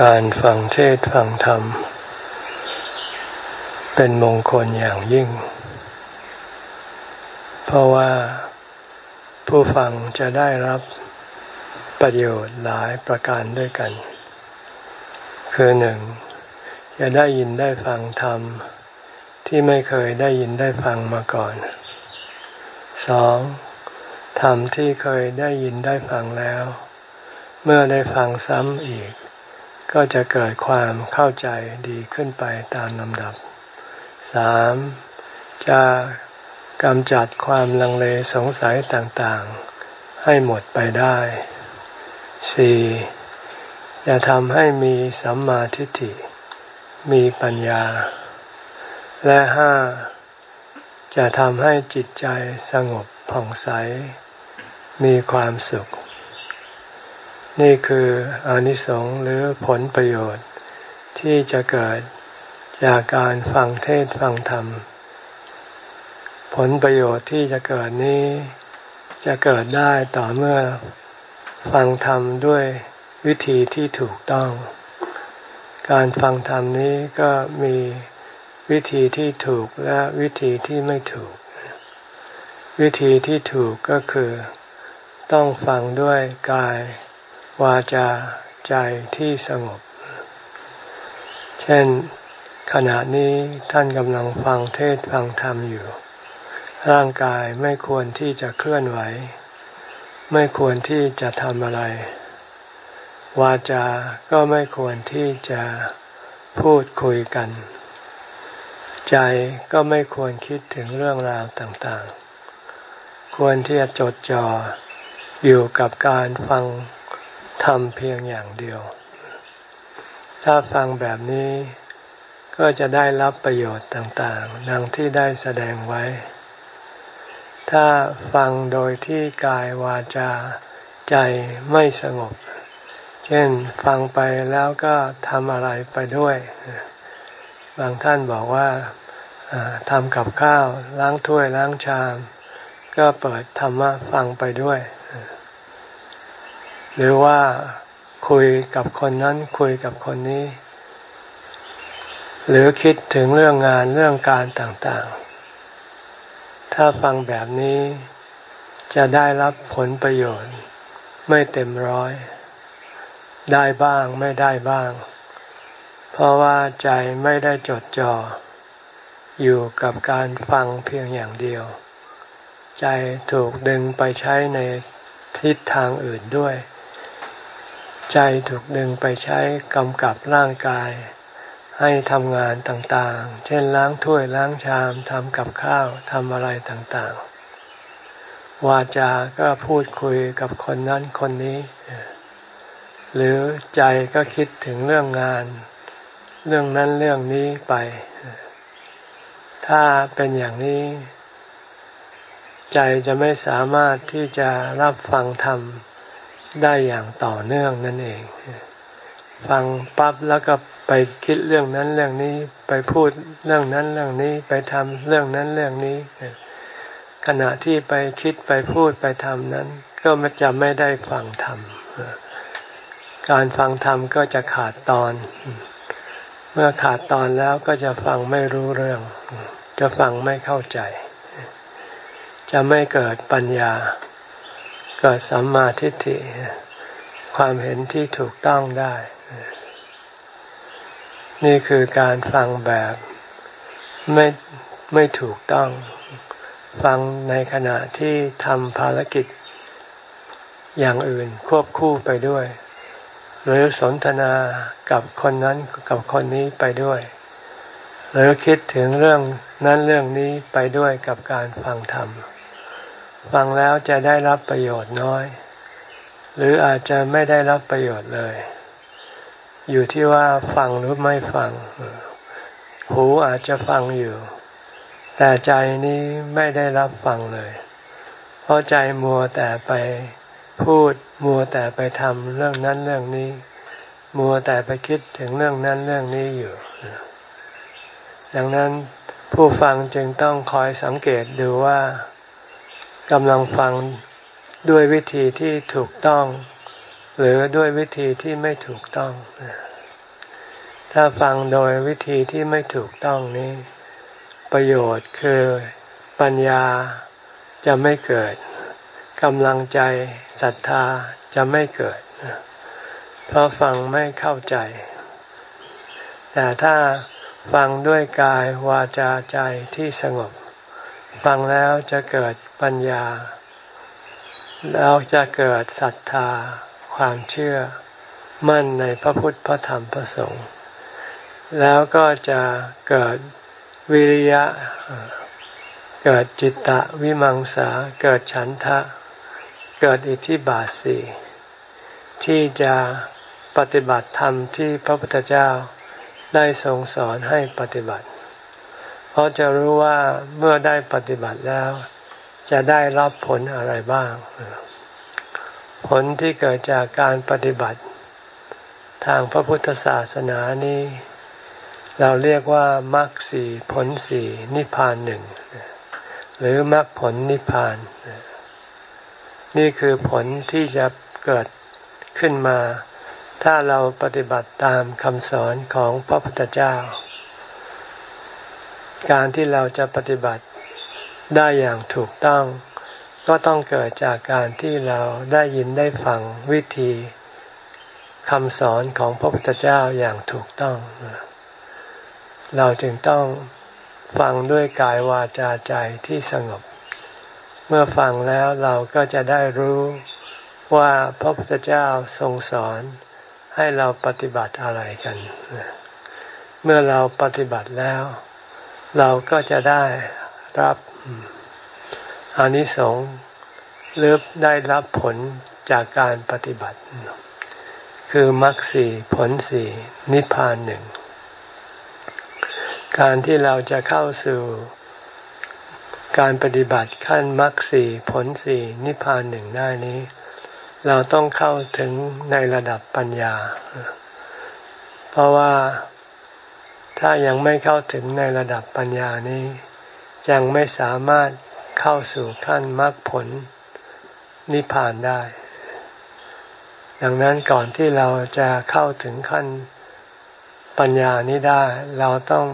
การฟังเทศฟังธรรม เป็นมงคลอย่างยิ่ง เพราะว่าผู้ฟังจะได้รับประโยชน์หลายประการด้วยกัน คือหนึ่งจะได้ยินได้ฟังธรรม ที่ไม่เคยได้ยินได้ฟังมาก่อนสองธรรมที่เคยได้ยินได้ฟังแล้ว เมื่อได้ฟังซ้ำอีก ก็จะเกิดความเข้าใจดีขึ้นไปตามลำดับสามจะกำจัดความลังเลสงสัยต่างๆ ให้หมดไปได้สี่จะทำให้มีสัมมาทิฏฐิ มีปัญญา และห้าจะทำให้จิตใจสงบผ่องใส มีความสุข นี่คืออนิสงส์หรือผลประโยชน์ที่จะเกิดจากการฟังเทศฟังธรรม ผลประโยชน์ที่จะเกิดนี้จะเกิดได้ต่อเมื่อฟังธรรมด้วยวิธีที่ถูกต้อง การฟังธรรมนี้ก็มีวิธีที่ถูกและวิธีที่ไม่ถูก วิธีที่ถูกก็คือ ต้องฟังด้วยกาย วาจาใจที่สงบ เช่นขณะนี้ท่านกำลังฟังเทศฟังธรรมอยู่ ร่างกายไม่ควรที่จะเคลื่อนไหว ไม่ควรที่จะทำอะไร วาจา ก็ไม่ควรที่จะพูดคุยกัน ใจก็ไม่ควรคิดถึงเรื่องราวต่างๆ ควรที่จะจดจ่ออยู่กับการฟัง ทำเพียงอย่างเดียว ถ้าฟังแบบนี้ก็จะได้รับประโยชน์ต่างๆ ดังที่ได้แสดงไว้ ถ้าฟังโดยที่กายวาจาใจไม่สงบ เช่นฟังไปแล้วก็ทำอะไรไปด้วย บางท่านบอกว่าทำกับข้าวล้างถ้วยล้างชาม ก็เปิดธรรมะฟังไปด้วย หรือว่าคุยกับคนนั้นคุยกับคนนี้ หรือคิดถึงเรื่องงานเรื่องการต่างๆ ถ้าฟังแบบนี้จะได้รับผลประโยชน์ ไม่เต็มร้อย ได้บ้างไม่ได้บ้าง เพราะว่าใจไม่ได้จดจ่ออยู่กับการฟังเพียงอย่างเดียว ใจถูกดึงไปใช้ในทิศทางอื่นด้วย ใจถูกดึงไปใช้กำกับร่างกาย ให้ทำงานต่างๆ เช่นล้างถ้วยล้างชามทำกับข้าวทำอะไรต่างๆ วาจาก็พูดคุยกับคนนั้นคนนี้ หรือใจก็คิดถึงเรื่องงาน เรื่องนั้นเรื่องนี้ไป ถ้าเป็นอย่างนี้ ใจจะไม่สามารถที่จะรับฟังธรรม ได้อย่างต่อเนื่องนั่นเอง ฟังปั๊บแล้วก็ไปคิดเรื่องนั้นเรื่องนี้ไปพูดเรื่องนั้นเรื่องนี้ไปทำเรื่องนั้นเรื่องนี้ ขณะที่ไปคิดไปพูดไปทำนั้น ก็จะไม่ได้ฟังธรรมการฟังธรรมก็จะขาดตอน เมื่อขาดตอนแล้วก็จะฟังไม่รู้เรื่อง จะฟังไม่เข้าใจ จะไม่เกิดปัญญา เกิดสัมมาทิฏฐิความเห็นที่ถูกต้องได้ นี่คือการฟังแบบไม่ไม่ถูกต้อง ฟังในขณะที่ทำภารกิจอย่างอื่นควบคู่ไปด้วย หรือสนทนากับคนนั้นกับคนนี้ไปด้วย หรือคิดถึงเรื่องนั้นเรื่องนี้ไปด้วยกับการฟังธรรม ฟังแล้วจะได้รับประโยชน์น้อย หรืออาจจะไม่ได้รับประโยชน์เลย อยู่ที่ว่าฟังหรือไม่ฟัง หูอาจจะฟังอยู่ แต่ใจนี้ไม่ได้รับฟังเลย เพราะใจมัวแต่ไปพูดมัวแต่ไปทำเรื่องนั้นเรื่องนี้ มัวแต่ไปคิดถึงเรื่องนั้นเรื่องนี้อยู่ดังนั้นผู้ฟังจึงต้องคอยสังเกตดูว่า กำลังฟังด้วยวิธีที่ถูกต้อง หรือด้วยวิธีที่ไม่ถูกต้อง ถ้าฟังโดยวิธีที่ไม่ถูกต้องนี้ ประโยชน์คือปัญญาจะไม่เกิดกำลังใจศรัทธาจะไม่เกิด เพราะฟังไม่เข้าใจ แต่ถ้าฟังด้วยกายวาจาใจที่สงบ ฟังแล้วจะเกิดปัญญา แล้วจะเกิดศรัทธา ความเชื่อ มั่นในพระพุทธพระธรรมพระสงฆ์แล้วก็จะเกิดวิริยะ เกิดจิตตะวิมังสา เกิดฉันทะ เกิดอิทธิบาทสีที่จะปฏิบัติธรรมที่พระพุทธเจ้าได้ทรงสอนให้ปฏิบัติ เพราะจะรู้ว่าเมื่อได้ปฏิบัติแล้ว จะได้รับผลอะไรบ้าง ผลที่เกิดจากการปฏิบัติ ทางพระพุทธศาสนานี้ เราเรียกว่ามรรคสี่ผลสี่นิพพานหนึ่ง หรือมรรคผลนิพพาน นี่คือผลที่จะเกิดขึ้นมา ถ้าเราปฏิบัติตามคำสอนของพระพุทธเจ้า การที่เราจะปฏิบัติได้อย่างถูกต้อง ก็ต้องเกิดจากการที่เราได้ยินได้ฟังวิธีคำสอนของพระพุทธเจ้าอย่างถูกต้อง เราจึงต้องฟังด้วยกายวาจาใจที่สงบ เมื่อฟังแล้วเราก็จะได้รู้ว่าพระพุทธเจ้าทรงสอนให้เราปฏิบัติอะไรกัน เมื่อเราปฏิบัติแล้ว เราก็จะได้รับอานิสงส์หรือได้รับผลจากการปฏิบัติ คือมรรคสี่ผลสี่นิพพานหนึ่ง การที่เราจะเข้าสู่การปฏิบัติขั้นมรรคสี่ผลสี่นิพพานหนึ่งได้นี้ เราต้องเข้าถึงในระดับปัญญา เพราะว่า ถ้ายังไม่เข้าถึงในระดับปัญญานี้ ยังไม่สามารถเข้าสู่ขั้นมรรคผลนิพพานได้ ดังนั้นก่อนที่เราจะเข้าถึงขั้นปัญญานี้ได้ เราต้อง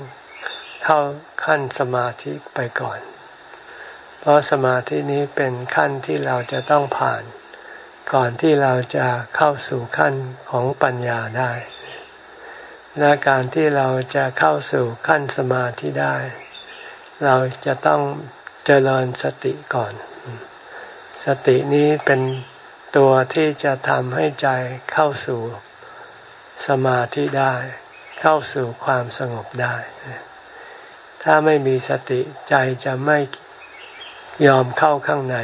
เข้าขั้นสมาธิไปก่อน เพราะสมาธินี้เป็นขั้นที่เราจะต้องผ่าน ก่อนที่เราจะเข้าสู่ขั้นของปัญญาได้ และการที่เราจะเข้าสู่ขั้นสมาธิได้ เราจะต้องเจริญสติก่อน สตินี้เป็นตัวที่จะทำให้ใจเข้าสู่สมาธิได้ เข้าสู่ความสงบได้ ถ้าไม่มีสติใจจะไม่ยอมเข้าข้างใน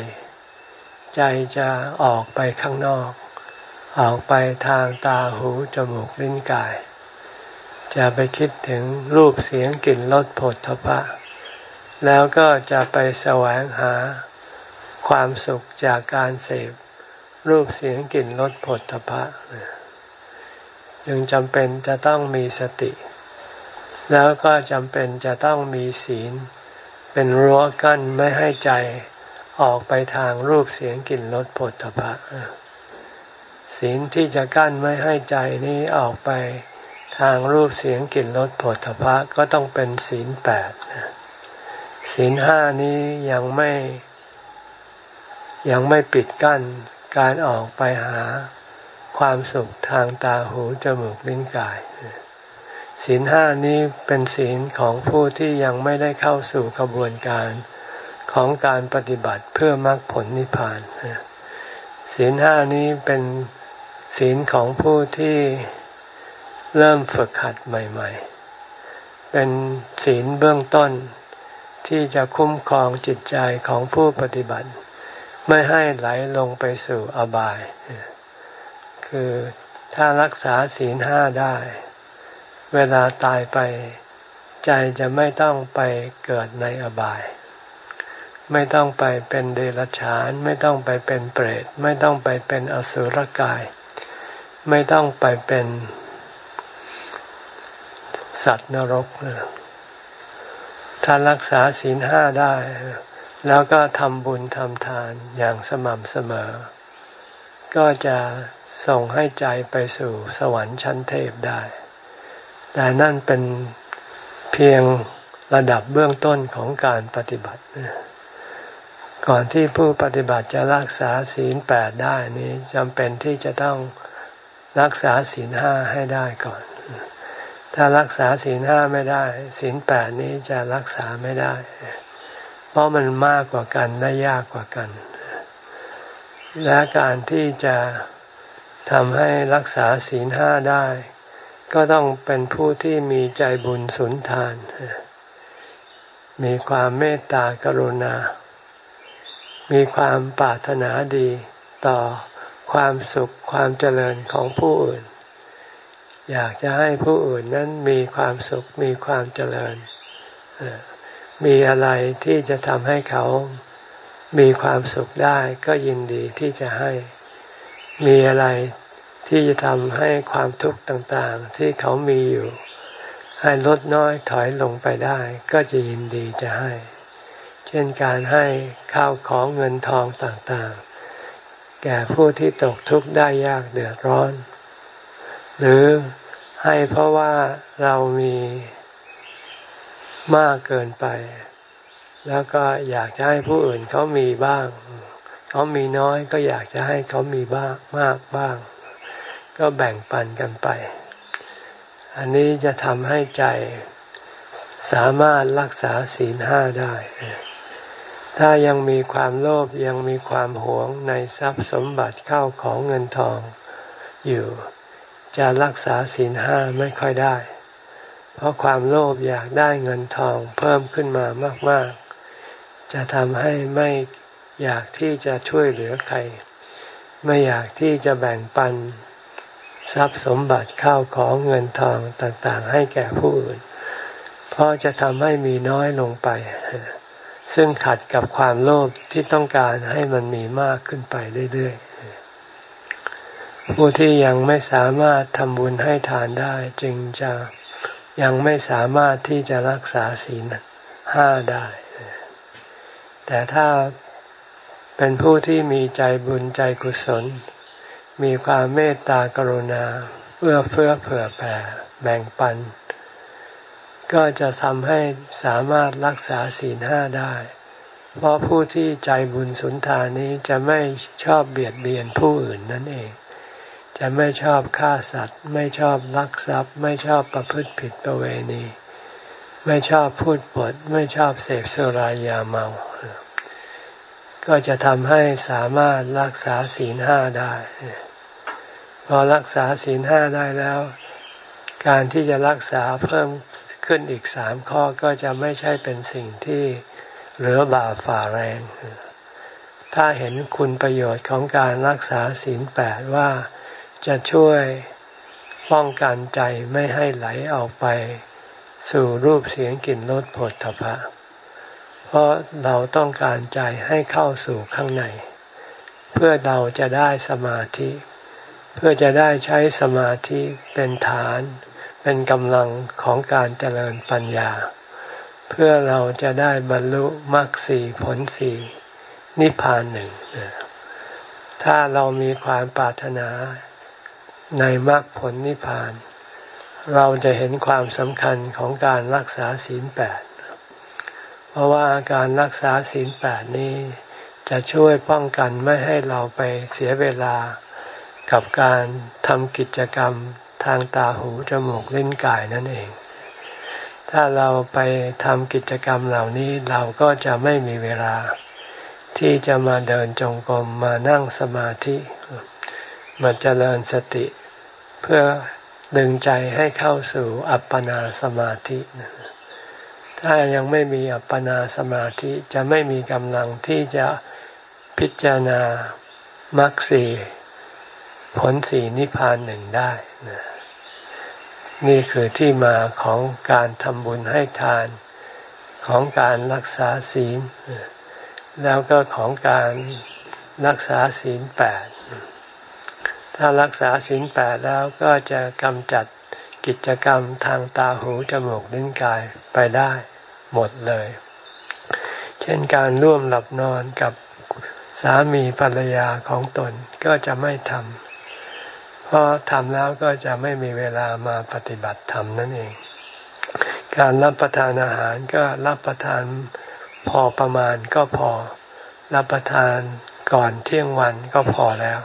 ใจจะออกไปข้างนอก ออกไปทางตาหูจมูกลิ้นกาย จะไปคิดถึงรูปเสียงกลิ่นรสผลทพะ แล้วก็จะไปแสวงหาความสุขจากการเสพรูปเสียงกลิ่นรสผลทพะยังจำเป็นจะต้องมีสติ แล้วก็จำเป็นจะต้องมีศีล เป็นรั้วกั้นไม่ให้ใจออกไปทางรูปเสียงกลิ่นรสผลตภะศีลที่จะกั้นไม่ให้ใจนี้ออกไป ทางรูปเสียงกลิ่นรสผลตภะก็ต้องเป็นศีลแปดศีลห้านี้ยังไม่ ยังไม่ปิดกั้นการออกไปหาความสุขทางตาหูจมูกลิ้นกายศีลห้านี้เป็นศีลของผู้ที่ยังไม่ได้เข้าสู่กระบวนการของการปฏิบัติเพื่อมรรคผลนิพพานศีลห้านี้เป็นศีลของผู้ที่ เริ่มฝึกหัดใหม่ ๆ เป็นศีลเบื้องต้นที่จะคุ้มครองจิตใจของผู้ปฏิบัติ ไม่ให้ไหลลงไปสู่อบาย คือถ้ารักษาศีลห้าได้ เวลาตายไปใจจะไม่ต้องไปเกิดในอบาย ไม่ต้องไปเป็นเดรัจฉาน ไม่ต้องไปเป็นเปรต ไม่ต้องไปเป็นอสุรกาย ไม่ต้องไปเป็น สัตว์นรก ถ้ารักษาศีลห้าได้ แล้วก็ทำบุญทำทานอย่างสม่ำเสมอ ก็จะส่งให้ใจไปสู่สวรรค์ชั้นเทพได้ แต่นั่นเป็นเพียงระดับเบื้องต้นของการปฏิบัติ ก่อนที่ผู้ปฏิบัติจะรักษาศีลแปดได้นี้จำเป็นที่จะต้องรักษาศีลห้าให้ได้ก่อน ถ้ารักษาศีลห้าไม่ได้ศีลแปดนี้จะรักษาไม่ได้ เพราะมันมากกว่ากันและยากกว่ากัน และการที่จะทำให้รักษาศีลห้าได้ ก็ต้องเป็นผู้ที่มีใจบุญสุนทาน มีความเมตตากรุณา มีความปรารถนาดีต่อความสุขความเจริญของผู้อื่น อยากจะให้ผู้อื่นนั้นมีความสุขมีความเจริญ มีอะไรที่จะทำให้เขามีความสุขได้ก็ยินดีที่จะให้ มีอะไรที่จะทำให้ความทุกข์ต่างๆ ที่เขามีอยู่ ให้ลดน้อยถอยลงไปได้ ก็จะยินดีจะให้ เช่นการให้ข้าวของเงินทองต่างๆ แก่ผู้ที่ตกทุกข์ได้ยากเดือดร้อน หรือให้เพราะว่าเรามีมากเกินไป แล้วก็อยากจะให้ผู้อื่นเขามีบ้าง เขามีน้อยก็อยากจะให้เขามีบ้างมากบ้าง ก็แบ่งปันกันไป อันนี้จะทำให้ใจสามารถรักษาศีลห้าได้ ถ้ายังมีความโลภยังมีความหวงในทรัพย์สมบัติเข้าของเงินทองอยู่ จะรักษาศีลห้าไม่ค่อยได้ เพราะความโลภอยากได้เงินทองเพิ่มขึ้นมามาก ๆ จะทำให้ไม่อยากที่จะช่วยเหลือใคร ไม่อยากที่จะแบ่งปัน ทรัพย์สมบัติเข้าของเงินทองต่างๆ ให้แก่ผู้อื่น เพราะจะทำให้มีน้อยลงไป ซึ่งขัดกับความโลภที่ต้องการให้มันมีมากขึ้นไปเรื่อย ๆ ผู้ที่ยังไม่สามารถทำบุญให้ทานได้ จึงจะยังไม่สามารถที่จะรักษาศีลห้าได้ แต่ถ้าเป็นผู้ที่มีใจบุญใจกุศล มีความเมตตากรุณาเอื้อเฟื้อเผื่อแผ่แบ่งปัน ก็จะทำให้สามารถรักษาศีลห้าได้ เพราะผู้ที่ใจบุญสุนทานนี้จะไม่ชอบเบียดเบียนผู้อื่นนั่นเอง จะไม่ชอบฆ่าสัตว์ ไม่ชอบลักทรัพย์ ไม่ชอบประพฤติผิดประเวณี ไม่ชอบพูดปด ไม่ชอบเสพสุรายาเมา ก็จะทำให้สามารถรักษาศีลห้าได้ พอรักษาศีลห้าได้แล้ว การที่จะรักษาเพิ่มขึ้นอีกสามข้อก็จะไม่ใช่เป็นสิ่งที่เหลือบาฝ่าแรง ถ้าเห็นคุณประโยชน์ของการรักษาศีลแปดว่า จะช่วยป้องกันใจไม่ให้ไหลออกไปสู่รูปเสียงกลิ่นรสผลทพะเพราะเราต้องการใจให้เข้าสู่ข้างใน เพื่อเราจะได้สมาธิ เพื่อจะได้ใช้สมาธิเป็นฐาน เป็นกำลังของการเจริญปัญญา เพื่อเราจะได้บรรลุมรรคสี่ผลสี่นิพพานหนึ่ง ถ้าเรามีความปรารถนา ในมรรคผลนิพพาน เราจะเห็นความสำคัญของการรักษาศีลแปดเพราะว่าการรักษาศีลแปดนี้จะช่วยป้องกันไม่ให้เราไปเสียเวลากับการทำกิจกรรมทางตาหูจมูกลิ้นกายนั่นเอง ถ้าเราไปทำกิจกรรมเหล่านี้เราก็จะไม่มีเวลา ที่จะมาเดินจงกรมมานั่งสมาธิ มาเจริญสติ เพื่อดึงใจให้เข้าสู่อัปปนาสมาธิ ถ้ายังไม่มีอัปปนาสมาธิจะไม่มีกำลังที่จะพิจารณามรรคสีผลสีนิพพานหนึ่งได้นี่คือที่มาของการทำบุญให้ทานของการรักษาศีล แล้วก็ของการรักษาศีลแปด ถ้ารักษาศีลแปดแล้วก็จะกำจัดกิจกรรมทางตาหูจมูกลิ้นกายไปได้หมดเลย เช่นการร่วมหลับนอนกับสามีภรรยาของตนก็จะไม่ทำเพราะทำแล้วก็จะไม่มีเวลามาปฏิบัติธรรมนั่นเอง การรับประทานอาหารก็รับประทานพอประมาณก็พอ รับประทานก่อนเที่ยงวันก็พอแล้ว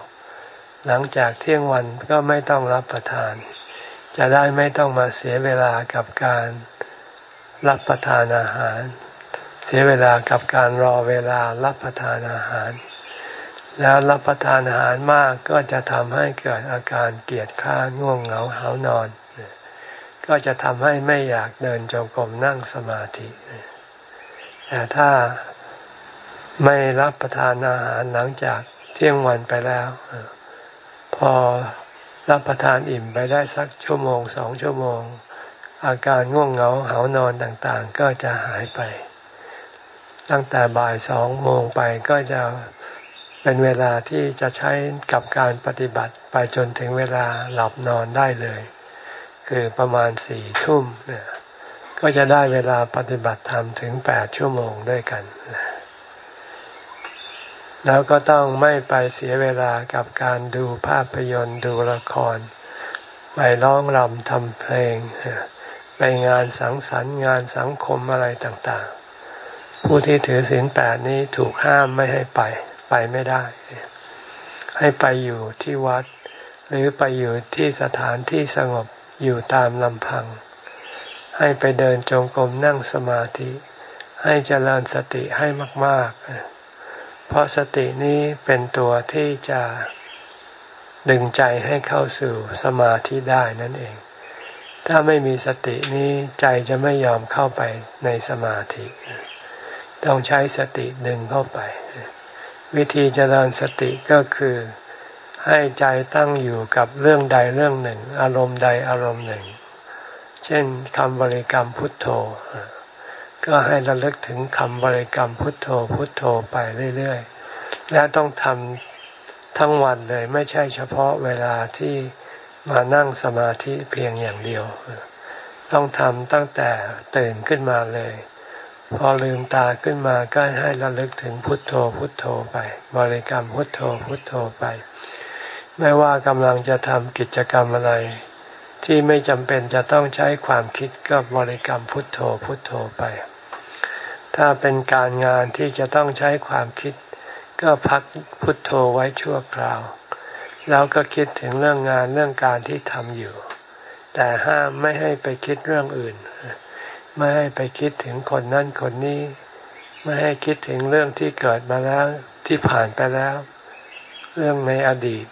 หลังจากเที่ยงวันก็ไม่ต้องรับประทาน จะได้ไม่ต้องมาเสียเวลากับการรับประทานอาหาร เสียเวลากับการรอเวลารับประทานอาหาร แล้วรับประทานอาหารมากก็จะทำให้เกิดอาการเกียดคร้าง่วงเหงาหานอน ก็จะทำให้ไม่อยากเดินจงกรมนั่งสมาธิ แต่ถ้าไม่รับประทานอาหารหลังจากเที่ยงวันไปแล้ว พอรับประทานอิ่มไปได้สักชั่วโมงสองชั่วโมง อาการง่วงเหงาหานอนต่างๆ ก็จะหายไป ตั้งแต่บ่ายสองโมงไปก็จะเป็นเวลาที่จะใช้กับการปฏิบัติไปจนถึงเวลาหลับนอนได้เลย คือประมาณสี่ทุ่มเนี่ยก็จะได้เวลาปฏิบัติธรรมถึงแปดชั่วโมงด้วยกัน แล้วก็ต้องไม่ไปเสียเวลากับการดูภาพยนตร์ดูละคร ไปร้องรำทำเพลง ไปงานสังสรรค์งานสังคมอะไรต่างๆ ผู้ที่ถือศีลแปดนี้ถูกห้ามไม่ให้ไป ไปไม่ได้ ให้ไปอยู่ที่วัด หรือไปอยู่ที่สถานที่สงบอยู่ตามลำพัง ให้ไปเดินจงกรมนั่งสมาธิ ให้เจริญสติให้มาก ๆ เพราะสตินี้เป็นตัวที่จะดึงใจให้เข้าสู่สมาธิได้นั่นเอง ถ้าไม่มีสตินี้ใจจะไม่ยอมเข้าไปในสมาธิ ต้องใช้สติดึงเข้าไป วิธีเจริญสติก็คือให้ใจตั้งอยู่กับเรื่องใดเรื่องหนึ่ง อารมณ์ใดอารมณ์หนึ่ง เช่นคำบริกรรมพุทโธ ก็ให้ระลึกถึงคำบริกรรมพุทโธพุทโธไปเรื่อยๆ และต้องทำทั้งวันเลยไม่ใช่เฉพาะเวลาที่มานั่งสมาธิเพียงอย่างเดียว ต้องทำตั้งแต่ตื่นขึ้นมาเลย พอลืมตาขึ้นมาก็ให้ระลึกถึงพุทโธพุทโธไป บริกรรมพุทโธพุทโธไป ไม่ว่ากำลังจะทำกิจกรรมอะไรที่ไม่จำเป็นจะต้องใช้ความคิดก็บริกรรมพุทโธพุทโธไป ถ้าเป็นการงานที่จะต้องใช้ความคิด ก็พักพุทโธไว้ชั่วคราว แล้วก็คิดถึงเรื่องงานเรื่องการที่ทำอยู่ แต่ห้ามไม่ให้ไปคิดเรื่องอื่น ไม่ให้ไปคิดถึงคนนั่นคนนี้ ไม่ให้คิดถึงเรื่องที่เกิดมาแล้วที่ผ่านไปแล้ว เรื่องในอดีต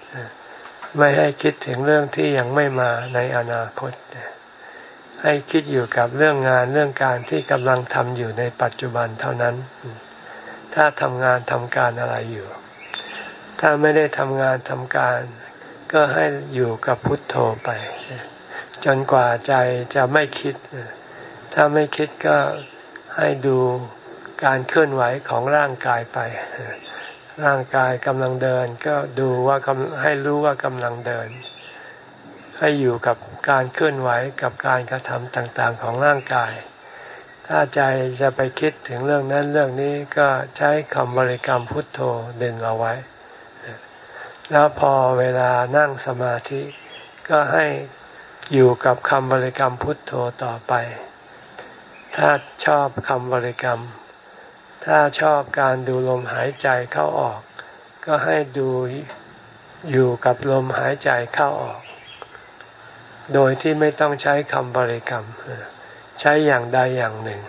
ไม่ให้คิดถึงเรื่องที่ยังไม่มาในอนาคต ให้คิดอยู่กับเรื่องงานเรื่องการที่กำลังทำอยู่ในปัจจุบันเท่านั้น ถ้าทำงานทำการอะไรอยู่ ถ้าไม่ได้ทำงานทำการ ก็ให้อยู่กับพุทโธไป จนกว่าใจจะไม่คิด ถ้าไม่คิดก็ให้ดูการเคลื่อนไหวของร่างกายไป ร่างกายกำลังเดิน ก็ดูว่ากำให้รู้ว่ากำลังเดิน ให้อยู่กับการเคลื่อนไหวกับการกระทำต่างๆของร่างกาย ถ้าใจจะไปคิดถึงเรื่องนั้นเรื่องนี้ก็ใช้คำบริกรรมพุทโธดึงเอาไว้ แล้วพอเวลานั่งสมาธิก็ให้อยู่กับคำบริกรรมพุทโธต่อไป ถ้าชอบคำบริกรรม ถ้าชอบการดูลมหายใจเข้าออก ก็ให้ดูอยู่กับลมหายใจเข้าออก โดยที่ไม่ต้องใช้คำบริกรรม ใช้อย่างใดอย่างหนึ่ง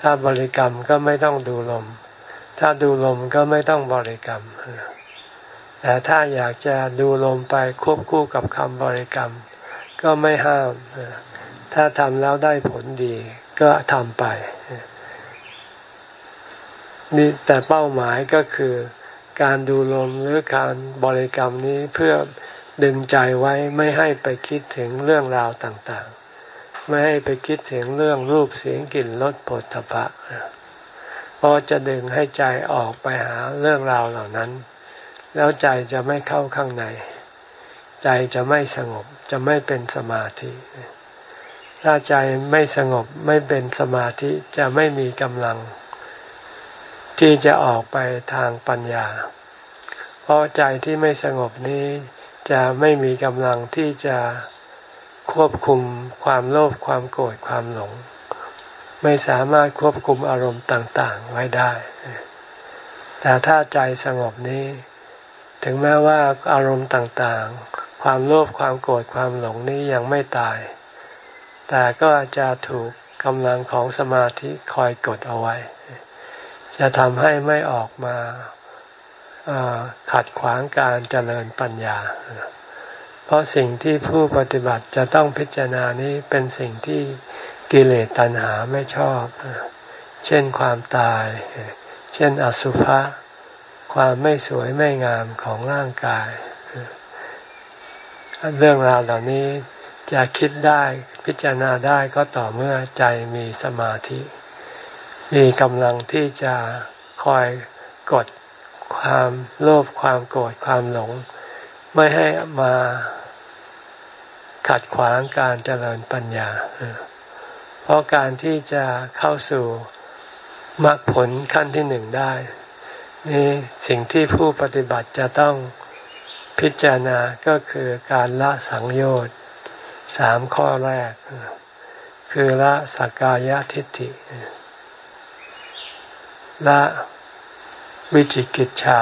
ถ้าบริกรรมก็ไม่ต้องดูลม ถ้าดูลมก็ไม่ต้องบริกรรม แต่ถ้าอยากจะดูลมไปควบคู่กับคำบริกรรม ก็ไม่ห้าม ถ้าทำแล้วได้ผลดีก็ทำไปนี่แต่เป้าหมายก็คือการดูลมหรือการบริกรรมนี้เพื่อ ดึงใจไว้ไม่ให้ไปคิดถึงเรื่องราวต่างๆ ไม่ให้ไปคิดถึงเรื่องรูปเสียงกลิ่นรสผลทพะเพราะจะดึงให้ใจออกไปหาเรื่องราวเหล่านั้น แล้วใจจะไม่เข้าข้างใน ใจจะไม่สงบจะไม่เป็นสมาธิ ถ้าใจไม่สงบไม่เป็นสมาธิจะไม่มีกำลัง ที่จะออกไปทางปัญญา เพราะใจที่ไม่สงบนี้ จะไม่มีกำลังที่จะควบคุมความโลภความโกรธความหลง ไม่สามารถควบคุมอารมณ์ต่างๆไว้ได้ แต่ถ้าใจสงบนี้ ถึงแม้ว่าอารมณ์ต่างๆ ความโลภความโกรธความหลงนี้ยังไม่ตาย แต่ก็จะถูกกำลังของสมาธิคอยกดเอาไว้ จะทำให้ไม่ออกมา ขัดขวางการเจริญปัญญา เพราะสิ่งที่ผู้ปฏิบัติจะต้องพิจารณานี้เป็นสิ่งที่กิเลสตัณหาไม่ชอบ เช่นความตาย เช่นอสุภะ ความไม่สวยไม่งามของร่างกาย เรื่องราวเหล่านี้จะคิดได้พิจารณาได้ก็ต่อเมื่อใจมีสมาธิ มีกำลังที่จะคอยกด ความโลภความโกรธความหลง ไม่ให้มาขัดขวางการเจริญปัญญา เพราะการที่จะเข้าสู่มรรคผลขั้นที่หนึ่งได้ นี่สิ่งที่ผู้ปฏิบัติจะต้องพิจารณาก็คือการละสังโยชน์สามข้อแรก คือละสักกายทิฏฐิละ วิจิกิจฉา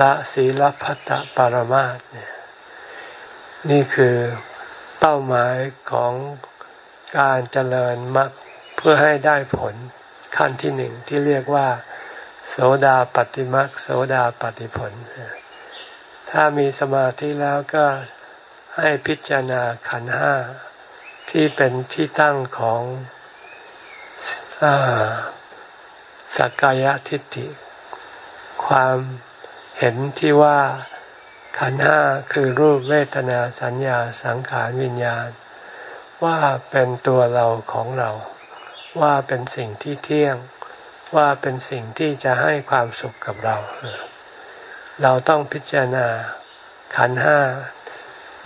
ละศีลพัตตปรมาสเนี่ยนี่คือเป้าหมายของการเจริญมรรคเพื่อให้ได้ผลขั้นที่หนึ่งที่เรียกว่า โสดาปฏิมรรคโสดาปฏิผล ถ้ามีสมาธิแล้วก็ให้พิจารณาขันห้าที่เป็นที่ตั้งของอสักกายทิฏฐิ ความเห็นที่ว่าขันห้าคือรูปเวทนาสัญญาสังขารวิญญาณ ว่าเป็นตัวเราของเรา ว่าเป็นสิ่งที่เที่ยง ว่าเป็นสิ่งที่จะให้ความสุขกับเรา เราต้องพิจารณาขันห้า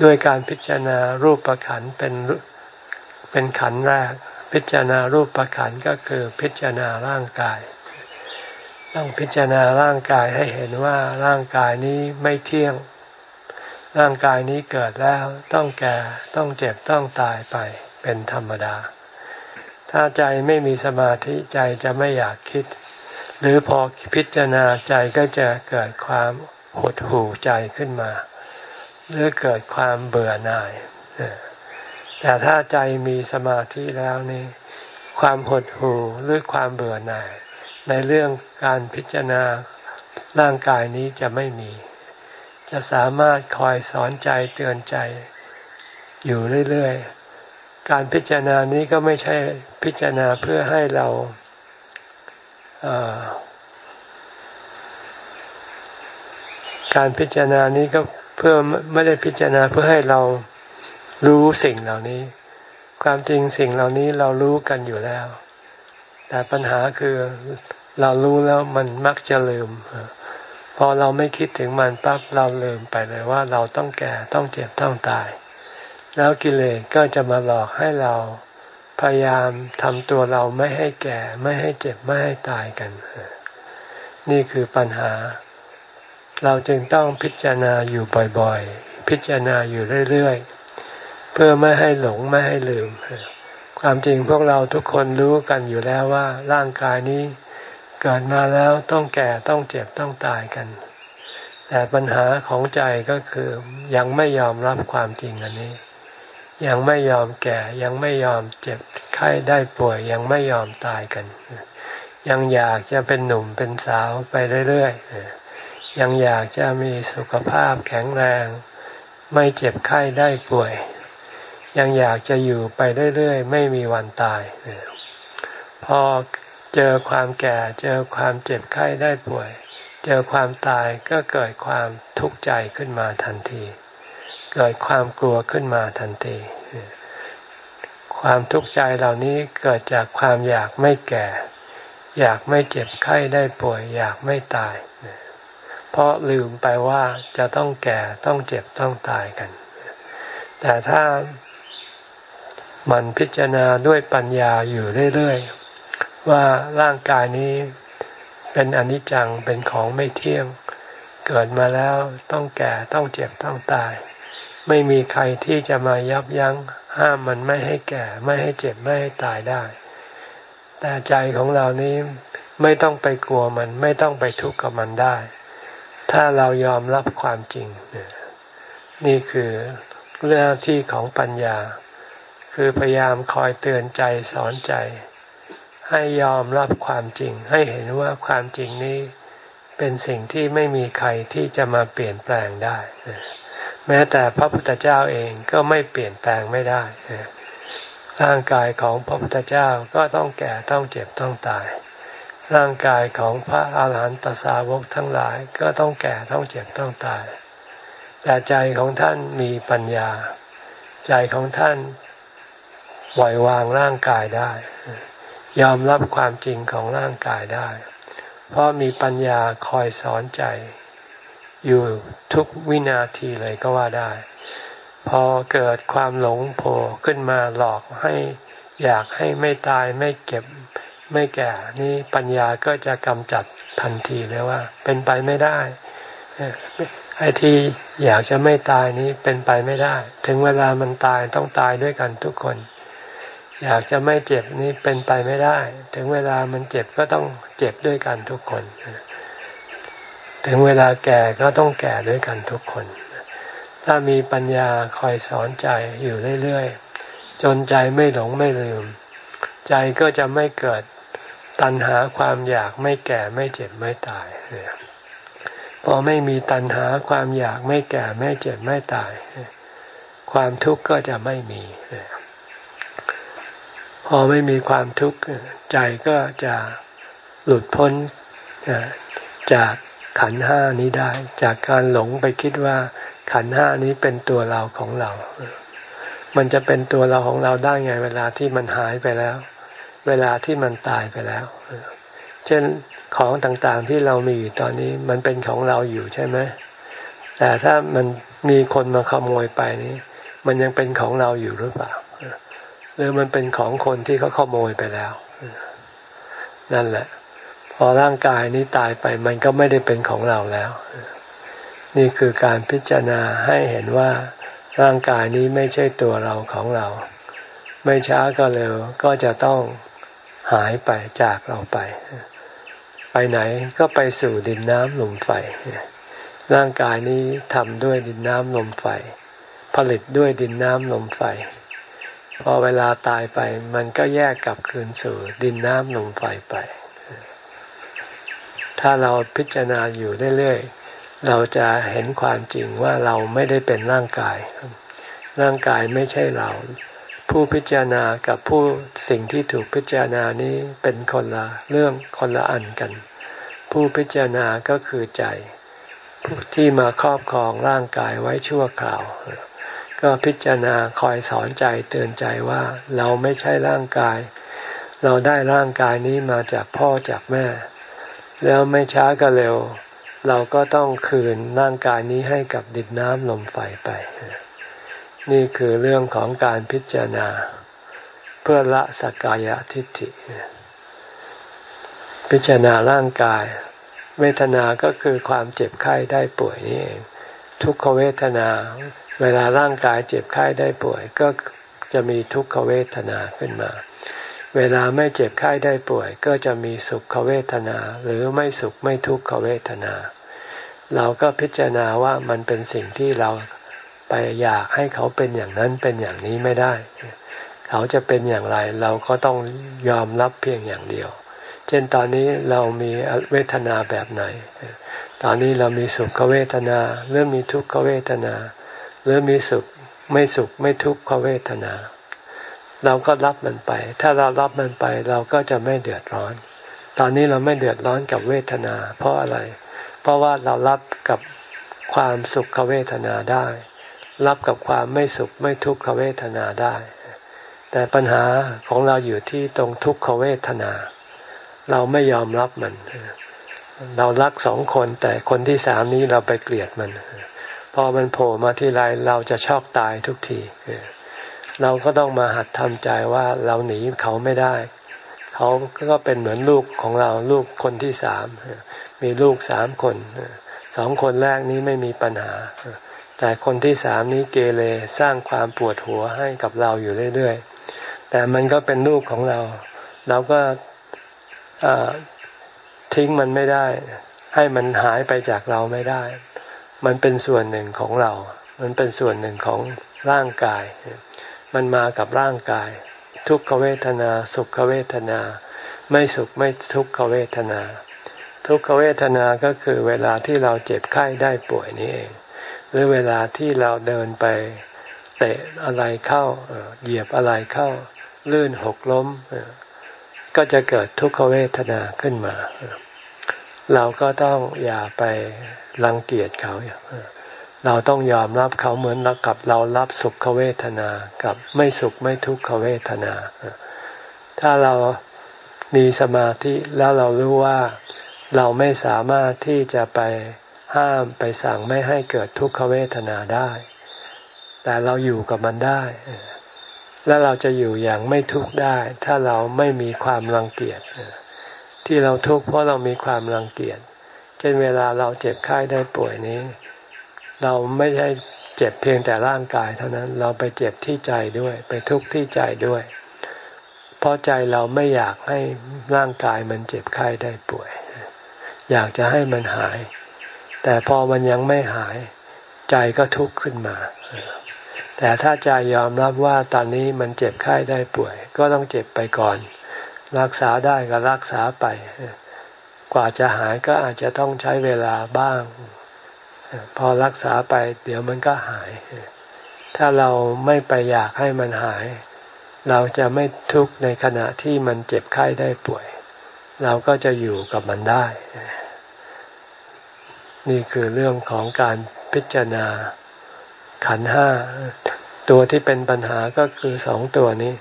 ด้วยการพิจารณารูปประขันเป็นเป็นขันแรก พิจารณารูปประขันก็คือพิจารณาร่างกาย ต้องพิจารณาร่างกายให้เห็นว่าร่างกายนี้ไม่เที่ยง ร่างกายนี้เกิดแล้วต้องแก่ต้องเจ็บต้องตายไปเป็นธรรมดา ถ้าใจไม่มีสมาธิใจจะไม่อยากคิด หรือพอพิจารณาใจก็จะเกิดความหดหู่ใจขึ้นมา หรือเกิดความเบื่อหน่าย แต่ถ้าใจมีสมาธิแล้วนี่ความหดหู่หรือความเบื่อหน่าย ในเรื่องการพิจารณาร่างกายนี้จะไม่มี จะสามารถคอยสอนใจเตือนใจอยู่เรื่อยๆ การพิจารณานี้ก็ไม่ใช่พิจารณาเพื่อให้เราการพิจารณานี้ก็เพื่อไม่ได้พิจารณาเพื่อให้เรารู้สิ่งเหล่านี้ ความจริงสิ่งเหล่านี้เรารู้กันอยู่แล้ว แต่ปัญหาคือ เรารู้แล้วมันมักจะลืม พอเราไม่คิดถึงมันปั๊บเราลืมไปเลยว่าเราต้องแก่ต้องเจ็บต้องตาย แล้วกิเลสก็จะมาหลอกให้เราพยายามทำตัวเราไม่ให้แก่ไม่ให้เจ็บไม่ให้ตายกัน นี่คือปัญหา เราจึงต้องพิจารณาอยู่บ่อยๆ พิจารณาอยู่เรื่อยๆ เพื่อไม่ให้หลงไม่ให้ลืม ความจริงพวกเราทุกคนรู้กันอยู่แล้วว่าร่างกายนี้ เกิดมาแล้วต้องแก่ต้องเจ็บต้องตายกัน แต่ปัญหาของใจก็คือยังไม่ยอมรับความจริงอันนี้ ยังไม่ยอมแก่ยังไม่ยอมเจ็บไข้ได้ป่วยยังไม่ยอมตายกัน ยังอยากจะเป็นหนุ่มเป็นสาวไปเรื่อยๆยังอยากจะมีสุขภาพแข็งแรง ไม่เจ็บไข้ได้ป่วย ยังอยากจะอยู่ไปเรื่อยๆไม่มีวันตายพอ เจอความแก่ เจอความเจ็บไข้ได้ป่วย เจอความตายก็เกิดความทุกข์ใจขึ้นมาทันที เกิดความกลัวขึ้นมาทันที ความทุกข์ใจเหล่านี้เกิดจากความอยากไม่แก่ อยากไม่เจ็บไข้ได้ป่วย อยากไม่ตาย เพราะลืมไปว่าจะต้องแก่ต้องเจ็บต้องตายกัน แต่ถ้ามันพิจารณาด้วยปัญญาอยู่เรื่อยๆ ว่าร่างกายนี้เป็นอนิจจังเป็นของไม่เที่ยง เกิดมาแล้วต้องแก่ต้องเจ็บต้องตาย ไม่มีใครที่จะมายับยั้งห้ามมันไม่ให้แก่ไม่ให้เจ็บไม่ให้ตายได้ แต่ใจของเรานี้ไม่ต้องไปกลัวมันไม่ต้องไปทุกข์กับมันได้ ถ้าเรายอมรับความจริง นี่คือเรื่องที่ของปัญญา คือพยายามคอยเตือนใจสอนใจ ให้ยอมรับความจริง ให้เห็นว่าความจริงนี้เป็นสิ่งที่ไม่มีใครที่จะมาเปลี่ยนแปลงได้ แม้แต่พระพุทธเจ้าเองก็ไม่เปลี่ยนแปลงไม่ได้ร่างกายของพระพุทธเจ้าก็ต้องแก่ต้องเจ็บต้องตาย ร่างกายของพระอาหารหันตสาวกทั้งหลายก็ต้องแก่ต้องเจ็บต้องตาย แต่ใจของท่านมีปัญญา ใจของท่านปล่อยวางร่างกายได้ ยอมรับความจริงของร่างกายได้ เพราะมีปัญญาคอยสอนใจ อยู่ทุกวินาทีเลยก็ว่าได้ พอเกิดความหลงโผล่ขึ้นมาหลอกให้อยากให้ไม่ตายไม่เก็บไม่แก่ นี่ปัญญาก็จะกำจัดทันทีเลยว่า เป็นไปไม่ได้ไอ้ที่อยากจะไม่ตายนี้เป็นไปไม่ได้ ถึงเวลามันตายต้องตายด้วยกันทุกคน อยากจะไม่เจ็บนี่เป็นไปไม่ได้ ถึงเวลามันเจ็บก็ต้องเจ็บด้วยกันทุกคน ถึงเวลาแก่ก็ต้องแก่ด้วยกันทุกคน ถ้ามีปัญญาคอยสอนใจอยู่เรื่อยๆ จนใจไม่หลงไม่ลืม ใจก็จะไม่เกิดตัณหาความอยากไม่แก่ไม่เจ็บไม่ตายพอไม่มีตัณหาความอยากไม่แก่ไม่เจ็บไม่ตาย ความทุกข์ก็จะไม่มี พอไม่มีความทุกข์ใจก็จะหลุดพ้นจากขันห้านี้ได้ จากการหลงไปคิดว่าขันห้านี้เป็นตัวเราของเรา มันจะเป็นตัวเราของเราได้ไง เวลาที่มันหายไปแล้ว เวลาที่มันตายไปแล้ว เช่นของต่างๆที่เรามีอยู่ตอนนี้มันเป็นของเราอยู่ใช่ไหมแต่ถ้ามันมีคนมาขโมยไปนี้ มันยังเป็นของเราอยู่หรือเปล่า หรือมันเป็นของคนที่เขาขโมยไปแล้ว นั่นแหละ พอร่างกายนี้ตายไปมันก็ไม่ได้เป็นของเราแล้ว นี่คือการพิจารณาให้เห็นว่าร่างกายนี้ไม่ใช่ตัวเราของเรา ไม่ช้าก็เร็วก็จะต้องหายไปจากเราไป ไปไหนก็ไปสู่ดินน้ำลมไฟ ร่างกายนี้ทำด้วยดินน้ำลมไฟ ผลิตด้วยดินน้ำลมไฟ พอเวลาตายไป มันก็แยกกลับคืนสู่ดินน้ำลมไฟไป ถ้าเราพิจารณาอยู่เรื่อยๆ เราจะเห็นความจริงว่าเราไม่ได้เป็นร่างกาย ร่างกายไม่ใช่เรา ผู้พิจารณากับผู้สิ่งที่ถูกพิจารณานี้เป็นคนละเรื่องคนละอันกัน ผู้พิจารณาก็คือใจ ผู้ที่มาครอบครองร่างกายไว้ชั่วคราว ก็พิจารณาคอยสอนใจเตือนใจว่าเราไม่ใช่ร่างกาย เราได้ร่างกายนี้มาจากพ่อจากแม่ แล้วไม่ช้าก็เร็ว เราก็ต้องคืนร่างกายนี้ให้กับดินน้ำลมไฟไป นี่คือเรื่องของการพิจารณา เพื่อละสกายทิฏฐิ พิจารณาร่างกาย เวทนาก็คือความเจ็บไข้ได้ป่วยนี่เองทุกขเวทนา เวลาร่างกายเจ็บไข้ได้ป่วย ก็จะมีทุกขเวทนาขึ้นมา เวลาไม่เจ็บไข้ได้ป่วย ก็จะมีสุขเวทนา หรือไม่สุขไม่ทุกขเวทนา เราก็พิจารณาว่ามันเป็นสิ่งที่เราไปอยากให้เขาเป็นอย่างนั้นเป็นอย่างนี้ไม่ได้ เขาจะเป็นอย่างไรเราก็ต้องยอมรับเพียงอย่างเดียว เช่นตอนนี้เรามีเวทนาแบบไหน ตอนนี้เรามีสุขเวทนาหรือมีทุกขเวทนา หรือมีสุขไม่สุขไม่ทุกขเวทนา เราก็รับมันไป ถ้าเรารับมันไปเราก็จะไม่เดือดร้อน ตอนนี้เราไม่เดือดร้อนกับเวทนา เพราะอะไร เพราะว่าเรารับกับความสุขเวทนาได้ รับกับความไม่สุขไม่ทุกขเวทนาได้ แต่ปัญหาของเราอยู่ที่ตรงทุกขเวทนา เราไม่ยอมรับมัน เรารักสองคนแต่คนที่สามนี้เราไปเกลียดมัน พอมันโผล่มาที่ไรเราจะชอกตายทุกที เราก็ต้องมาหัดทำใจว่าเราหนีเขาไม่ได้ เขาก็เป็นเหมือนลูกของเราลูกคนที่สามมีลูกสามคนสองคนแรกนี้ไม่มีปัญหา แต่คนที่สามนี้เกเรสร้างความปวดหัวให้กับเราอยู่เรื่อยๆ แต่มันก็เป็นลูกของเรา เราก็ทิ้งมันไม่ได้ ให้มันหายไปจากเราไม่ได้ มันเป็นส่วนหนึ่งของเรา มันเป็นส่วนหนึ่งของร่างกาย มันมากับร่างกาย ทุกขเวทนา สุขเวทนา ไม่สุขไม่ทุกขเวทนา ทุกขเวทนาก็คือเวลาที่เราเจ็บไข้ได้ป่วยนี่เอง หรือเวลาที่เราเดินไปเตะอะไรเข้าเหยียบอะไรเข้า ลื่นหกล้ม ก็จะเกิดทุกขเวทนาขึ้นมา เราก็ต้องอย่าไป รังเกียจเขาเราต้องยอมรับเขาเหมือนกับเรารับสุขเวทนา กับไม่สุขไม่ทุกขเวทนา ถ้าเรามีสมาธิแล้วเรารู้ว่าเราไม่สามารถที่จะไปห้ามไปสั่งไม่ให้เกิดทุกขเวทนาได้ แต่เราอยู่กับมันได้ และเราจะอยู่อย่างไม่ทุกข์ได้ ถ้าเราไม่มีความรังเกียจที่เราทุกข์เพราะเรามีความรังเกียจ ช่นเวลาเราเจ็บไข้ได้ป่วยนี้ เราไม่ใช่เจ็บเพียงแต่ร่างกายเท่านั้นเราไปเจ็บที่ใจด้วย ไปทุกข์ที่ใจด้วย เพราะใจเราไม่อยากให้ร่างกายมันเจ็บไข้ได้ป่วย อยากจะให้มันหาย แต่พอมันยังไม่หาย ใจก็ทุกข์ขึ้นมา แต่ถ้าใจยอมรับว่าตอนนี้มันเจ็บไข้ได้ป่วย ก็ต้องเจ็บไปก่อน รักษาได้ก็รักษาไป กว่าจะหายก็อาจจะต้องใช้เวลาบ้าง พอรักษาไปเดี๋ยวมันก็หาย ถ้าเราไม่ไปอยากให้มันหาย เราจะไม่ทุกข์ในขณะที่มันเจ็บไข้ได้ป่วย เราก็จะอยู่กับมันได้ นี่คือเรื่องของการพิจารณาขันห้าตัวที่เป็นปัญหาก็คือสองตัวนี้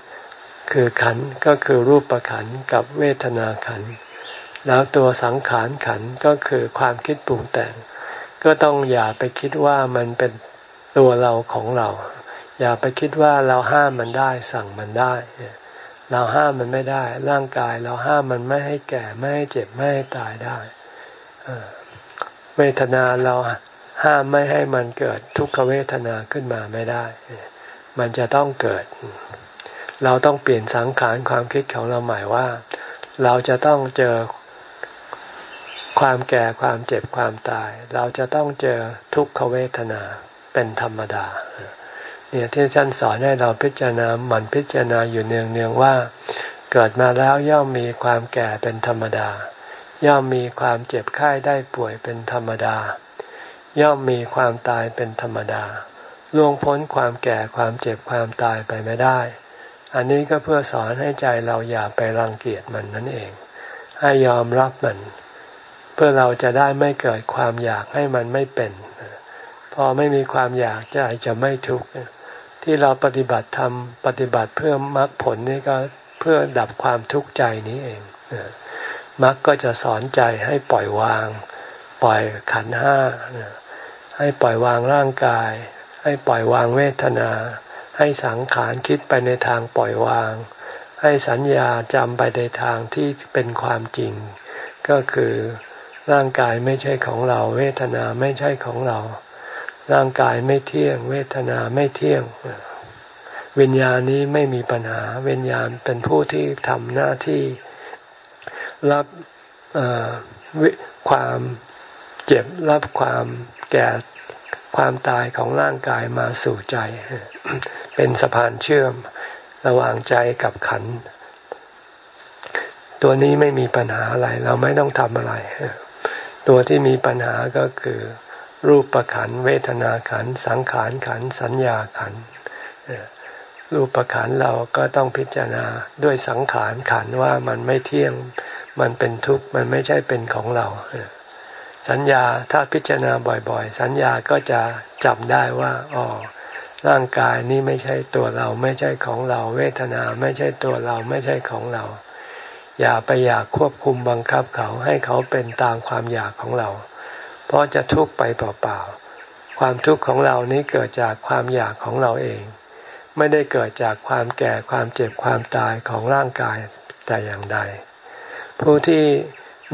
คือขันก็คือรูปประขันกับเวทนาขัน แล้วตัวสังขารขันก็คือความคิดปรุงแต่ง ก็ต้องอย่าไปคิดว่ามันเป็นตัวเราของเรา อย่าไปคิดว่าเราห้ามมันได้สั่งมันได้ เราห้ามมันไม่ได้ ร่างกายเราห้ามมันไม่ให้แก่ไม่ให้เจ็บไม่ให้ตายได้เวทนาเราห้ามไม่ให้มันเกิดทุกขเวทนาขึ้นมาไม่ได้ มันจะต้องเกิด เราต้องเปลี่ยนสังขารความคิดของเราหมายว่า เราจะต้องเจอ ความแก่ความเจ็บความตาย เราจะต้องเจอทุกขเวทนาเป็นธรรมดา เนี่ยที่ท่านสอนให้เราพิจารณาหมั่นพิจารณาอยู่เนืองเนืองว่า เกิดมาแล้วย่อมมีความแก่เป็นธรรมดา ย่อมมีความเจ็บไข้ได้ป่วยเป็นธรรมดา ย่อมมีความตายเป็นธรรมดาล่วงพ้นความแก่ความเจ็บความตายไปไม่ได้ อันนี้ก็เพื่อสอนให้ใจเราอย่าไปรังเกียจมันนั่นเอง ให้ยอมรับมัน เพื่อเราจะได้ไม่เกิดความอยากให้มันไม่เป็น พอไม่มีความอยากใจจะไม่ทุกข์ที่เราปฏิบัติทำปฏิบัติเพื่อมรรคผลนี่ก็เพื่อดับความทุกข์ใจนี้เองมรรคก็จะสอนใจให้ปล่อยวาง ปล่อยขันห้าให้ปล่อยวางร่างกาย ให้ปล่อยวางเวทนา ให้สังขารคิดไปในทางปล่อยวาง ให้สัญญาจำไปในทางที่เป็นความจริง ก็คือ ร่างกายไม่ใช่ของเรา เวทนาไม่ใช่ของเรา ร่างกายไม่เที่ยง เวทนาไม่เที่ยง วิญญาณนี้ไม่มีปัญหา วิญญาณเป็นผู้ที่ทำหน้าที่รับความเจ็บรับความแก่ความตายของร่างกายมาสู่ใจ เป็นสะพานเชื่อมระหว่างใจกับขัน ตัวนี้ไม่มีปัญหาอะไร เราไม่ต้องทำอะไร ตัวที่มีปัญหาก็คือ รูปประขันเวทนาขันสังขารขันสัญญาขันรูปประขันเราก็ต้องพิจารณาด้วยสังขารขันว่ามันไม่เที่ยงมันเป็นทุกข์มันไม่ใช่เป็นของเรา สัญญาถ้าพิจารณาบ่อยๆ สัญญาก็จะจำได้ว่าอ๋อร่างกายนี้ไม่ใช่ตัวเราไม่ใช่ของเรา เวทนาไม่ใช่ตัวเราไม่ใช่ของเรา อย่าไปอยากควบคุมบังคับเขาให้เขาเป็นตามความอยากของเรา เพราะจะทุกข์ไปเปล่าๆความทุกข์ของเรานี้เกิดจากความอยากของเราเอง ไม่ได้เกิดจากความแก่ความเจ็บความตายของร่างกายแต่อย่างใด ผู้ที่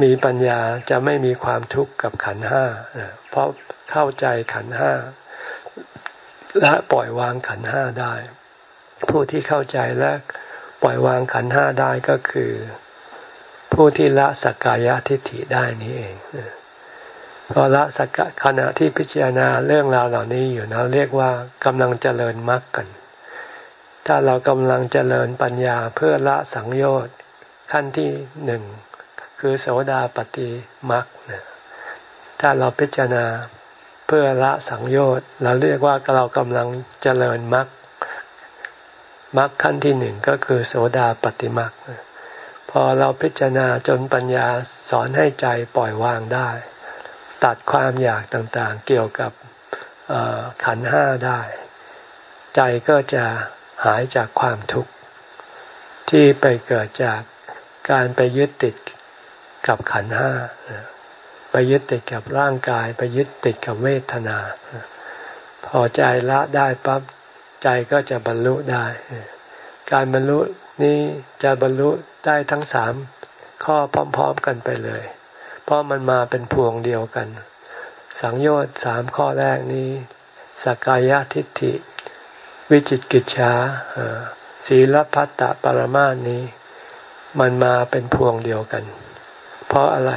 มีปัญญาจะไม่มีความทุกข์กับขันห้า เพราะเข้าใจขันห้า และปล่อยวางขันห้าได้ ผู้ที่เข้าใจและปล่อยวางขันห้าได้ก็คือ ผู้ที่ละสักกายทิฏฐิได้นี้เองพอละสักขณะที่พิจารณาเรื่องราวเหล่านี้อยู่นะเรียกว่ากำลังเจริญมรรคกัน ถ้าเรากำลังเจริญปัญญาเพื่อละสังโยชน์ขั้นที่หนึ่งคือโสดาปฏิมรรคถ้าเราพิจารณาเพื่อละสังโยชน์เราเรียกว่าเรากำลังเจริญมรรคมรรคขั้นที่หนึ่งก็คือโสดาปฏิมรรค พอเราพิจารณาจนปัญญาสอนให้ใจปล่อยวางได้ ตัดความอยากต่างๆเกี่ยวกับขันห้าได้ ใจก็จะหายจากความทุกข์ที่ไปเกิดจากการไปยึดติดกับขันห้าไปยึดติดกับร่างกาย ไปยึดติดกับเวทนา พอใจละได้ปั๊บใจก็จะบรรลุได้ การบรรลุ นี้จะบรรลุได้ทั้งสามข้อพร้อมๆกันไปเลย เพราะมันมาเป็นพวงเดียวกัน สังโยชน์สามข้อแรกนี้สกายทิฏฐิ วิจิตกิจฉาศีลพัตตปรมาสนี้ มันมาเป็นพวงเดียวกัน เพราะอะไร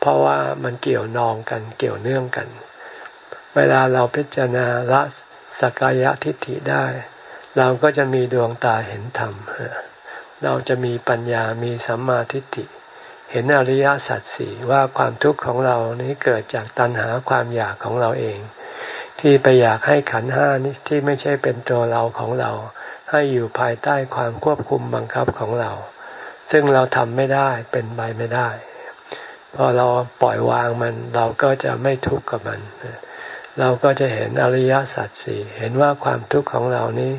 เพราะว่ามันเกี่ยวนองกันเกี่ยวเนื่องกัน เวลาเราพิจารณาละสกกายทิฏฐิได้ เราก็จะมีดวงตาเห็นธรรม เราจะมีปัญญามีสัมมาทิฏฐิ เห็นอริยสัจสี่ว่าความทุกข์ของเรานี้เกิดจากตัณหาความอยากของเราเอง ที่ไปอยากให้ขันห้านี้ที่ไม่ใช่เป็นตัวเราของเรา ให้อยู่ภายใต้ความควบคุมบังคับของเรา ซึ่งเราทำไม่ได้เป็นไปไม่ได้ พอเราปล่อยวางมันเราก็จะไม่ทุกข์กับมัน เราก็จะเห็นอริยสัจสี่เห็นว่าความทุกข์ของเรานี้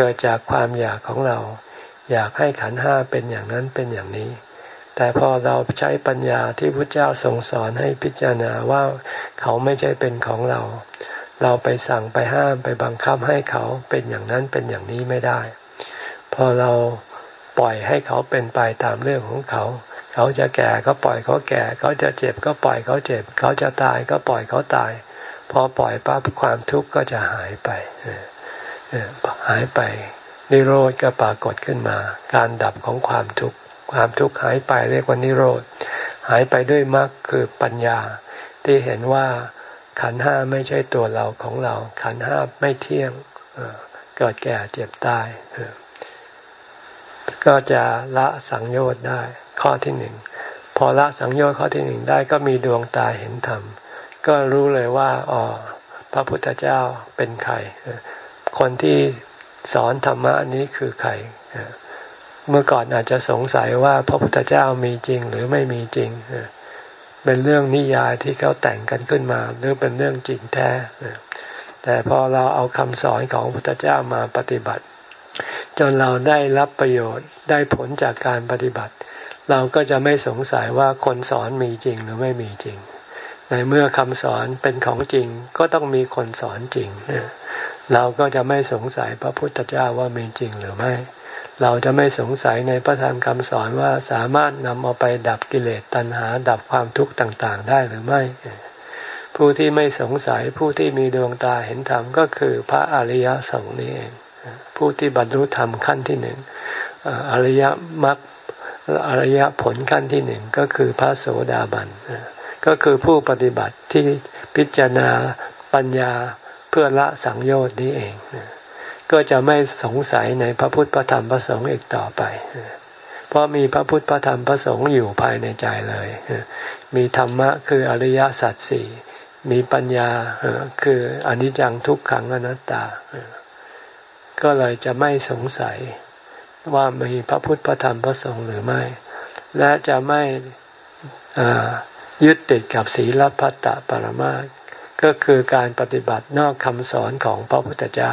เกิดจากความอยากของเรา อยากให้ขันห้าเป็นอย่างนั้นเป็นอย่างนี้ แต่พอเราใช้ปัญญาที่พระเจ้าทรงสอนให้พิจารณาว่าเขาไม่ใช่เป็นของเรา เราไปสั่งไปห้ามไปบังคับให้เขาเป็นอย่างนั้นเป็นอย่างนี้ไม่ได้ พอเราปล่อยให้เขาเป็นไปตามเรื่องของเขา เขาจะแก่ก็ปล่อยเขาแก่ เขาจะเจ็บก็ปล่อยเขาเจ็บ เขาจะตายก็ปล่อยเขาตาย พอปล่อยปั๊บความทุกข์ก็จะหายไป หายไปนิโรธก็ปรากฏขึ้นมา การดับของความทุกข์ความทุกข์หายไปเรียกว่านิโรธหายไปด้วยมรรคคือปัญญา ที่เห็นว่าขันห้าไม่ใช่ตัวเราของเรา ขันห้าไม่เที่ยงเกิดแก่เจ็บตาย ก็จะละสังโยชน์ได้ข้อที่หนึ่งพอละสังโยชน์ข้อที่หนึ่งได้ก็มีดวงตาเห็นธรรม ก็รู้เลยว่าอ๋อพระพุทธเจ้าเป็นใคร คนที่สอนธรรมะนี้คือใคร เมื่อก่อนอาจจะสงสัยว่าพระพุทธเจ้ามีจริงหรือไม่มีจริง เป็นเรื่องนิยายที่เขาแต่งกันขึ้นมา หรือเป็นเรื่องจริงแท้ แต่พอเราเอาคำสอนของพระพุทธเจ้ามาปฏิบัติ จนเราได้รับประโยชน์ได้ผลจากการปฏิบัติ เราก็จะไม่สงสัยว่าคนสอนมีจริงหรือไม่มีจริง ในเมื่อคำสอนเป็นของจริงก็ต้องมีคนสอนจริง เราก็จะไม่สงสัยพระพุทธเจ้าว่ามีจริงหรือไม่ เราจะไม่สงสัยในพระธรรมคำสอนว่าสามารถนำเอาไปดับกิเลสตัณหาดับความทุกข์ต่างๆ ได้หรือไม่ ผู้ที่ไม่สงสัยผู้ที่มีดวงตาเห็นธรรมก็คือพระอริยสงฆ์นี่เองผู้ที่บรรลุธรรมขั้นที่หนึ่งอริยมรรคอริยผลขั้นที่หนึ่งก็คือพระโสดาบันก็คือผู้ปฏิบัติที่พิจารณาปัญญา เพื่อละสังโยชน์นี้เอง ก็จะไม่สงสัยในพระพุทธพระธรรมพระสงฆ์อีกต่อไป เพราะมีพระพุทธพระธรรมพระสงฆ์อยู่ภายในใจเลย มีธรรมะคืออริยสัจสี่มีปัญญาคืออนิจจังทุกขังอนัตตา ก็เลยจะไม่สงสัยว่ามีพระพุทธพระธรรมพระสงฆ์หรือไม่ และจะไม่ยึดติดกับศีลพัตตปรมา ก็คือการปฏิบัตินอกคำสอนของพระพุทธเจ้า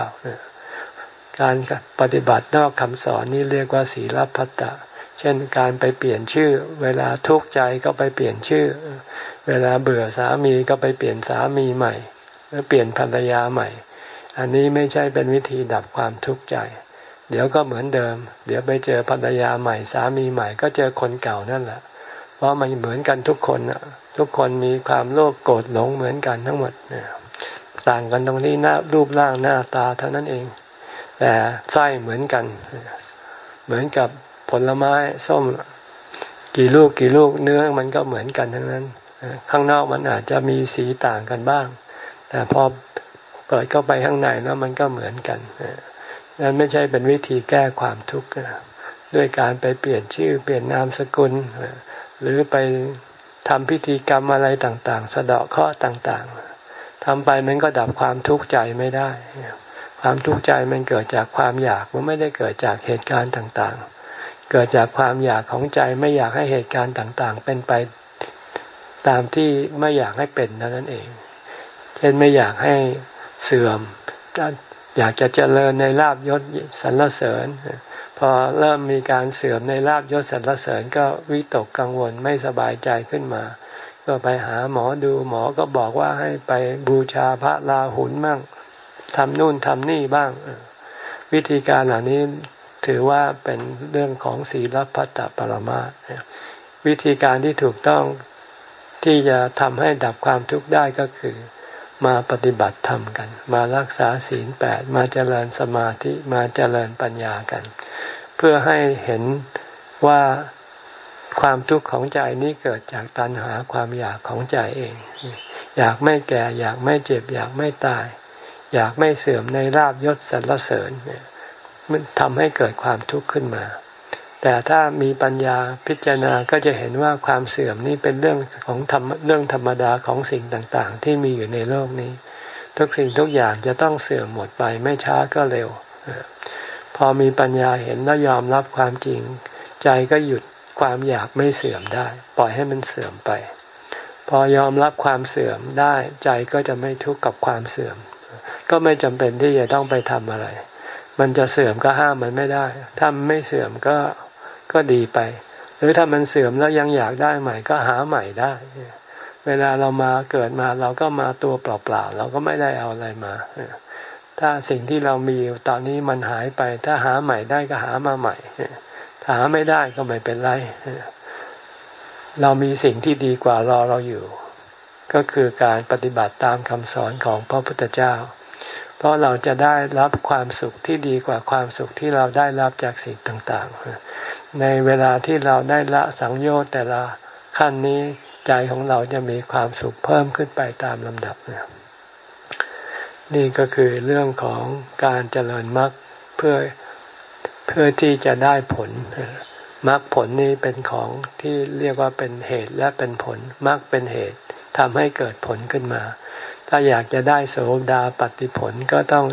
การปฏิบัตินอกคำสอนนี้เรียกว่าศีลพัตตะ เช่นการไปเปลี่ยนชื่อ เวลาทุกข์ใจก็ไปเปลี่ยนชื่อ เวลาเบื่อสามีก็ไปเปลี่ยนสามีใหม่หรือเปลี่ยนภรรยาใหม่ อันนี้ไม่ใช่เป็นวิธีดับความทุกข์ใจ เดี๋ยวก็เหมือนเดิม เดี๋ยวไปเจอภรรยาใหม่สามีใหม่ ก็เจอคนเก่านั่นแหละ เพราะมันเหมือนกันทุกคน ทุกคนมีความโลภโกรธหลงเหมือนกันทั้งหมดต่างกันตรงที่หน้ารูปร่างหน้าตาเท่านั้นเอง แต่ไส้เหมือนกัน เหมือนกับผลไม้ส้ม กี่ลูกกี่ลูกเนื้อมันก็เหมือนกันทั้งนั้น ข้างนอกมันอาจจะมีสีต่างกันบ้าง แต่พอเปิดเข้าไปข้างในแล้วมันก็เหมือนกันนั่นไม่ใช่เป็นวิธีแก้ความทุกข์ด้วยการไปเปลี่ยนชื่อเปลี่ยนนามสกุลหรือไป ทำพิธีกรรมอะไรต่างๆ สะเดาะเคราะห์ต่างๆทำไปมันก็ดับความทุกข์ใจไม่ได้ ความทุกข์ใจมันเกิดจากความอยากมันไม่ได้เกิดจากเหตุการณ์ต่างๆ เกิดจากความอยากของใจไม่อยากให้เหตุการณ์ต่างๆ เป็นไปตามที่ไม่อยากให้เป็นนั่นเอง เช่นไม่อยากให้เสื่อมอยากจะเจริญในลาบยศสรรเสริญ พอเริ่มมีการเสื่อมในลาบยศสรรเสริญก็วิตกกังวลไม่สบายใจขึ้นมา ก็ไปหาหมอดูหมอก็บอกว่าให้ไปบูชาพระลาหุนบ้างทำนู่นทำนี่บ้าง วิธีการเหล่านี้ถือว่าเป็นเรื่องของศีลพัตตปรมาวิธีการที่ถูกต้องที่จะทำให้ดับความทุกข์ได้ก็คือ มาปฏิบัติธรรมกัน มารักษาศีลแปดมาเจริญสมาธิมาเจริญปัญญากัน เพื่อให้เห็นว่าความทุกข์ของใจนี้เกิดจากตัณหาความอยากของใจเอง อยากไม่แก่ อยากไม่เจ็บ อยากไม่ตาย อยากไม่เสื่อมในลาบยศสรรเสริญมันทำให้เกิดความทุกข์ขึ้นมา แต่ถ้ามีปัญญาพิจารณาก็จะเห็นว่าความเสื่อมนี่เป็นเรื่องของธรรมเรื่องธรรมดาของสิ่งต่างๆ ที่มีอยู่ในโลกนี้ ทุกสิ่งทุกอย่างจะต้องเสื่อมหมดไปไม่ช้าก็เร็ว พอมีปัญญาเห็นแล้วยอมรับความจริง ใจก็หยุดความอยากไม่เสื่อมได้ ปล่อยให้มันเสื่อมไป พอยอมรับความเสื่อมได้ใจก็จะไม่ทุกข์กับความเสื่อม ก็ไม่จำเป็นที่จะต้องไปทำอะไร มันจะเสื่อมก็ห้ามมันไม่ได้ ถ้าไม่เสื่อมก็ก็ดีไป หรือถ้ามันเสื่อมแล้วยังอยากได้ใหม่ก็หาใหม่ได้ เวลาเรามาเกิดมาเราก็มาตัวเปล่าๆเราก็ไม่ได้เอาอะไรมา ถ้าสิ่งที่เรามีอยู่ตอนนี้มันหายไป ถ้าหาใหม่ได้ก็หามาใหม่ ถ้าหาไม่ได้ก็ไม่เป็นไร เรามีสิ่งที่ดีกว่ารอเราอยู่ ก็คือการปฏิบัติตามคำสอนของพระพุทธเจ้า เพราะเราจะได้รับความสุขที่ดีกว่าความสุขที่เราได้รับจากสิ่งต่างๆ ในเวลาที่เราได้ละสังโยชน์แต่ละขั้นนี้ใจของเราจะมีความสุขเพิ่มขึ้นไปตามลำดับน นี่ก็คือเรื่องของการเจริญมรรคเพื่อเพื่อที่จะได้ผลมรรคผลนี้เป็นของที่เรียกว่าเป็นเหตุและเป็นผลมรรคเป็นเหตุทำให้เกิดผลขึ้นมา ถ้าอยากจะได้โสดาปฏิผลก็ต้อง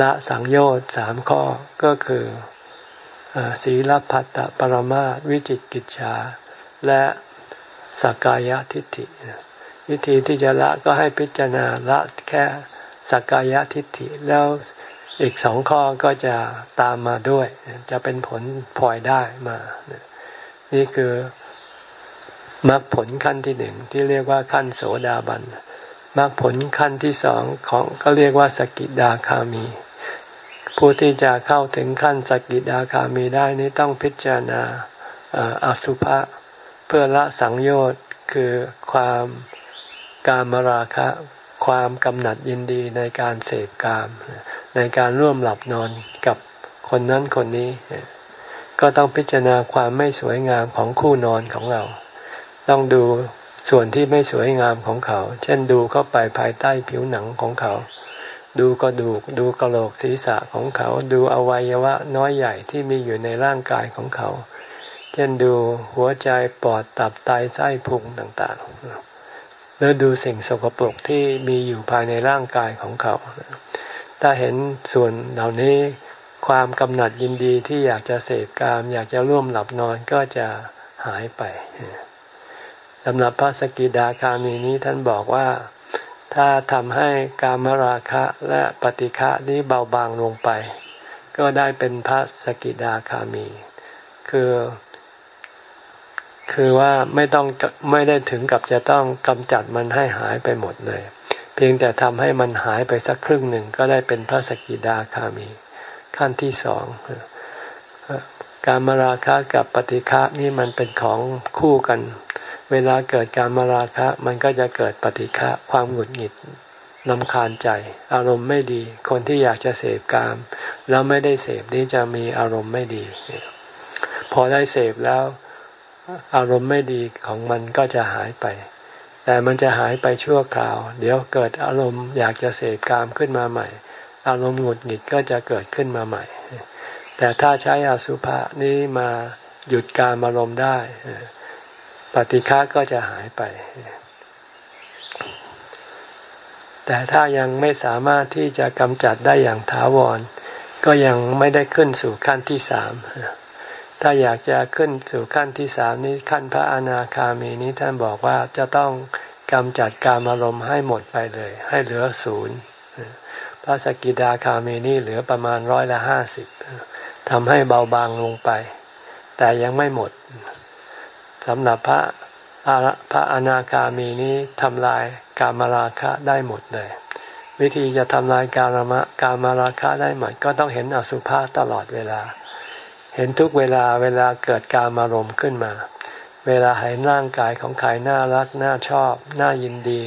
ละสังโยชน์สามข้อก็คือศีลพัตตปรมาวิจิตกิจชา และสักกายทิฏฐิ วิธีที่จะละก็ให้พิจารณาละแค่ สักกายทิฏฐิแล้วอีกสองข้อก็จะตามมาด้วย จะเป็นผลพลอยได้มา นี่คือมรรคผลขั้นที่หนึ่งที่เรียกว่าขั้นโสดาบันมรรคผลขั้นที่สองของก็เรียกว่าสกิดาคามี ผู้ที่จะเข้าถึงขั้นสกิดาคามีได้นี้ต้องพิจารณาอสุภะเพื่อละสังโยชน์คือความกามราคะ ความกำหนัดยินดีในการเสพกาม ในการร่วมหลับนอนกับคนนั้นคนนี้ ก็ต้องพิจารณาความไม่สวยงามของคู่นอนของเรา ต้องดูส่วนที่ไม่สวยงามของเขา เช่นดูเข้าไปภายใต้ผิวหนังของเขา ดูกระดูก ดูกระโหลกศีรษะของเขา ดูอวัยวะน้อยใหญ่ที่มีอยู่ในร่างกายของเขา เช่นดูหัวใจปอดตับไตไส้พุงต่างๆ แล้วดูสิ่งสกปรกที่มีอยู่ภายในร่างกายของเขา ถ้าเห็นส่วนเหล่านี้ความกำหนัดยินดีที่อยากจะเสพกาม อยากจะร่วมหลับนอนก็จะหายไปสำหรับพระสกิดาคามีนี้ท่านบอกว่าถ้าทำให้กามราคะและปฏิฆะนี้เบาบางลงไป ก็ได้เป็นพระสกิดาคามี คือ คือว่าไม่ต้องไม่ได้ถึงกับจะต้องกำจัดมันให้หายไปหมดเลย เพียงแต่ทำให้มันหายไปสักครึ่งหนึ่งก็ได้เป็นพระสกิดาคามี ขั้นที่สองการมาราคะกับปฏิฆะนี่มันเป็นของคู่กัน เวลาเกิดการมาราคะมันก็จะเกิดปฏิฆะความหงุดหงิดนำคาญใจ อารมณ์ไม่ดี คนที่อยากจะเสพกาม แล้วไม่ได้เสพนี้จะมีอารมณ์ไม่ดี พอได้เสพแล้ว อารมณ์ไม่ดีของมันก็จะหายไป แต่มันจะหายไปชั่วคราว เดี๋ยวเกิดอารมณ์อยากจะเสพกามขึ้นมาใหม่ อารมณ์หงุดหงิดก็จะเกิดขึ้นมาใหม่ แต่ถ้าใช้อสุภะนี้มาหยุดการอารมณ์ได้ ปฏิฆะก็จะหายไป แต่ถ้ายังไม่สามารถที่จะกำจัดได้อย่างถาวร ก็ยังไม่ได้ขึ้นสู่ขั้นที่สาม ถ้าอยากจะขึ้นสู่ขั้นที่สามนี้ขั้นพระอนาคามีนี้ท่านบอกว่าจะต้องกำจัดการอารมณ์ให้หมดไปเลย ให้เหลือศูนย์พระสกิดาคามีนี้เหลือประมาณร้อยละห้าสิบทำให้เบาบางลงไป แต่ยังไม่หมดสำหรับพระพระอนาคามีนี้ทำลายกามราคะได้หมดเลย วิธีจะทำลายกามะกามราคะได้หมดก็ต้องเห็นอสุภะตลอดเวลา เห็นทุกเวลาเวลาเกิดการมารมณ์ขึ้นมา เวลาเห็นร่างกายของใครน่ารักน่าชอบ น่ายินดี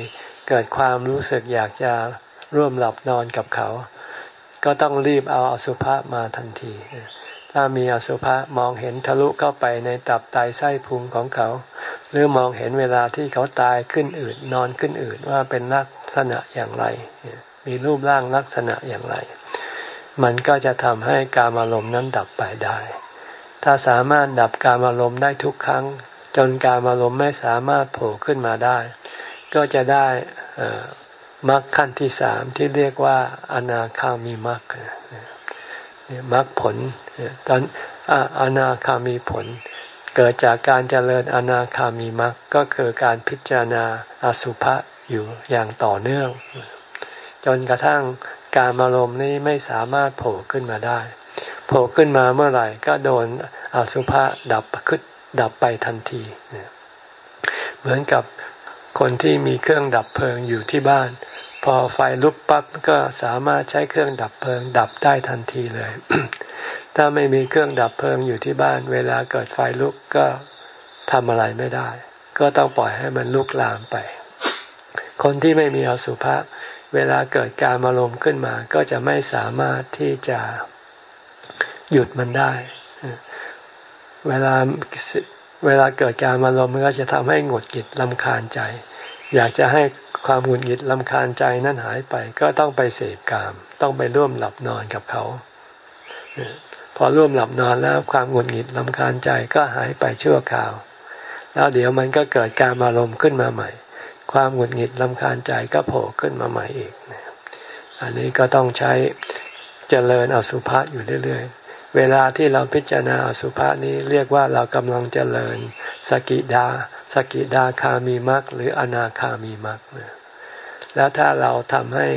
เกิดความรู้สึกอยากจะร่วมหลับนอนกับเขา ก็ต้องรีบเอาอสุภะมาทันที ถ้ามีอสุภะมองเห็นทะลุเข้าไปในตับไตไส้พุงของเขา หรือมองเห็นเวลาที่เขาตายขึ้นอืดนอนขึ้นอืดว่าเป็นลักษณะอย่างไร มีรูปร่างลักษณะอย่างไร มันก็จะทำให้การอารมณ์นั้นดับไปได้ ถ้าสามารถดับการอารมณ์ได้ทุกครั้ง จนการอารมณ์ไม่สามารถโผล่ขึ้นมาได้ ก็จะได้มรรคขั้นที่สามที่เรียกว่าอนาคามีมรรคมรรคผลตอนอนาคามีผล เกิดจากการเจริญอนาคามีมรรคก็คือการพิจารณาอสุภะอยู่อย่างต่อเนื่อง จนกระทั่ง การอารมณ์นี้ไม่สามารถโผล่ขึ้นมาได้ โผล่ขึ้นมาเมื่อไหร่ก็โดนอสุภะดับขึ้นดับไปทันที เหมือนกับคนที่มีเครื่องดับเพลิงอยู่ที่บ้าน พอไฟลุกปั๊บก็สามารถใช้เครื่องดับเพลิง ดับได้ทันทีเลย ถ้าไม่มีเครื่องดับเพลิงอยู่ที่บ้าน เวลาเกิดไฟลุกก็ทำอะไรไม่ได้ ก็ต้องปล่อยให้มันลุกลามไป คนที่ไม่มีอสุภะ เวลาเกิดการอารมณ์ขึ้นมา ก็จะไม่สามารถที่จะหยุดมันได้ เวลาเวลาเกิดการอารมณ์มันก็จะทำให้หงุดหงิดลำคาญใจ อยากจะให้ความหงุดหงิดลำคาญใจนั้นหายไป ก็ต้องไปเสพกาม ต้องไปร่วมหลับนอนกับเขาพอร่วมหลับนอนแล้วความหงุดหงิดลำคาญใจก็หายไปชั่วคราว แล้วเดี๋ยวมันก็เกิดการอารมณ์ขึ้นมาใหม่ ความหงุดหงิดลำคาญใจก็โผล่ขึ้นมาใหม่อีก อันนี้ก็ต้องใช้เจริญอสุภะอยู่เรื่อยๆ เวลาที่เราพิจารณาอสุภะนี้เรียกว่าเรากำลังเจริญสกิดา สกิดาคามีมรรคหรืออนาคามีมรรคแล้วถ้าเราทำให้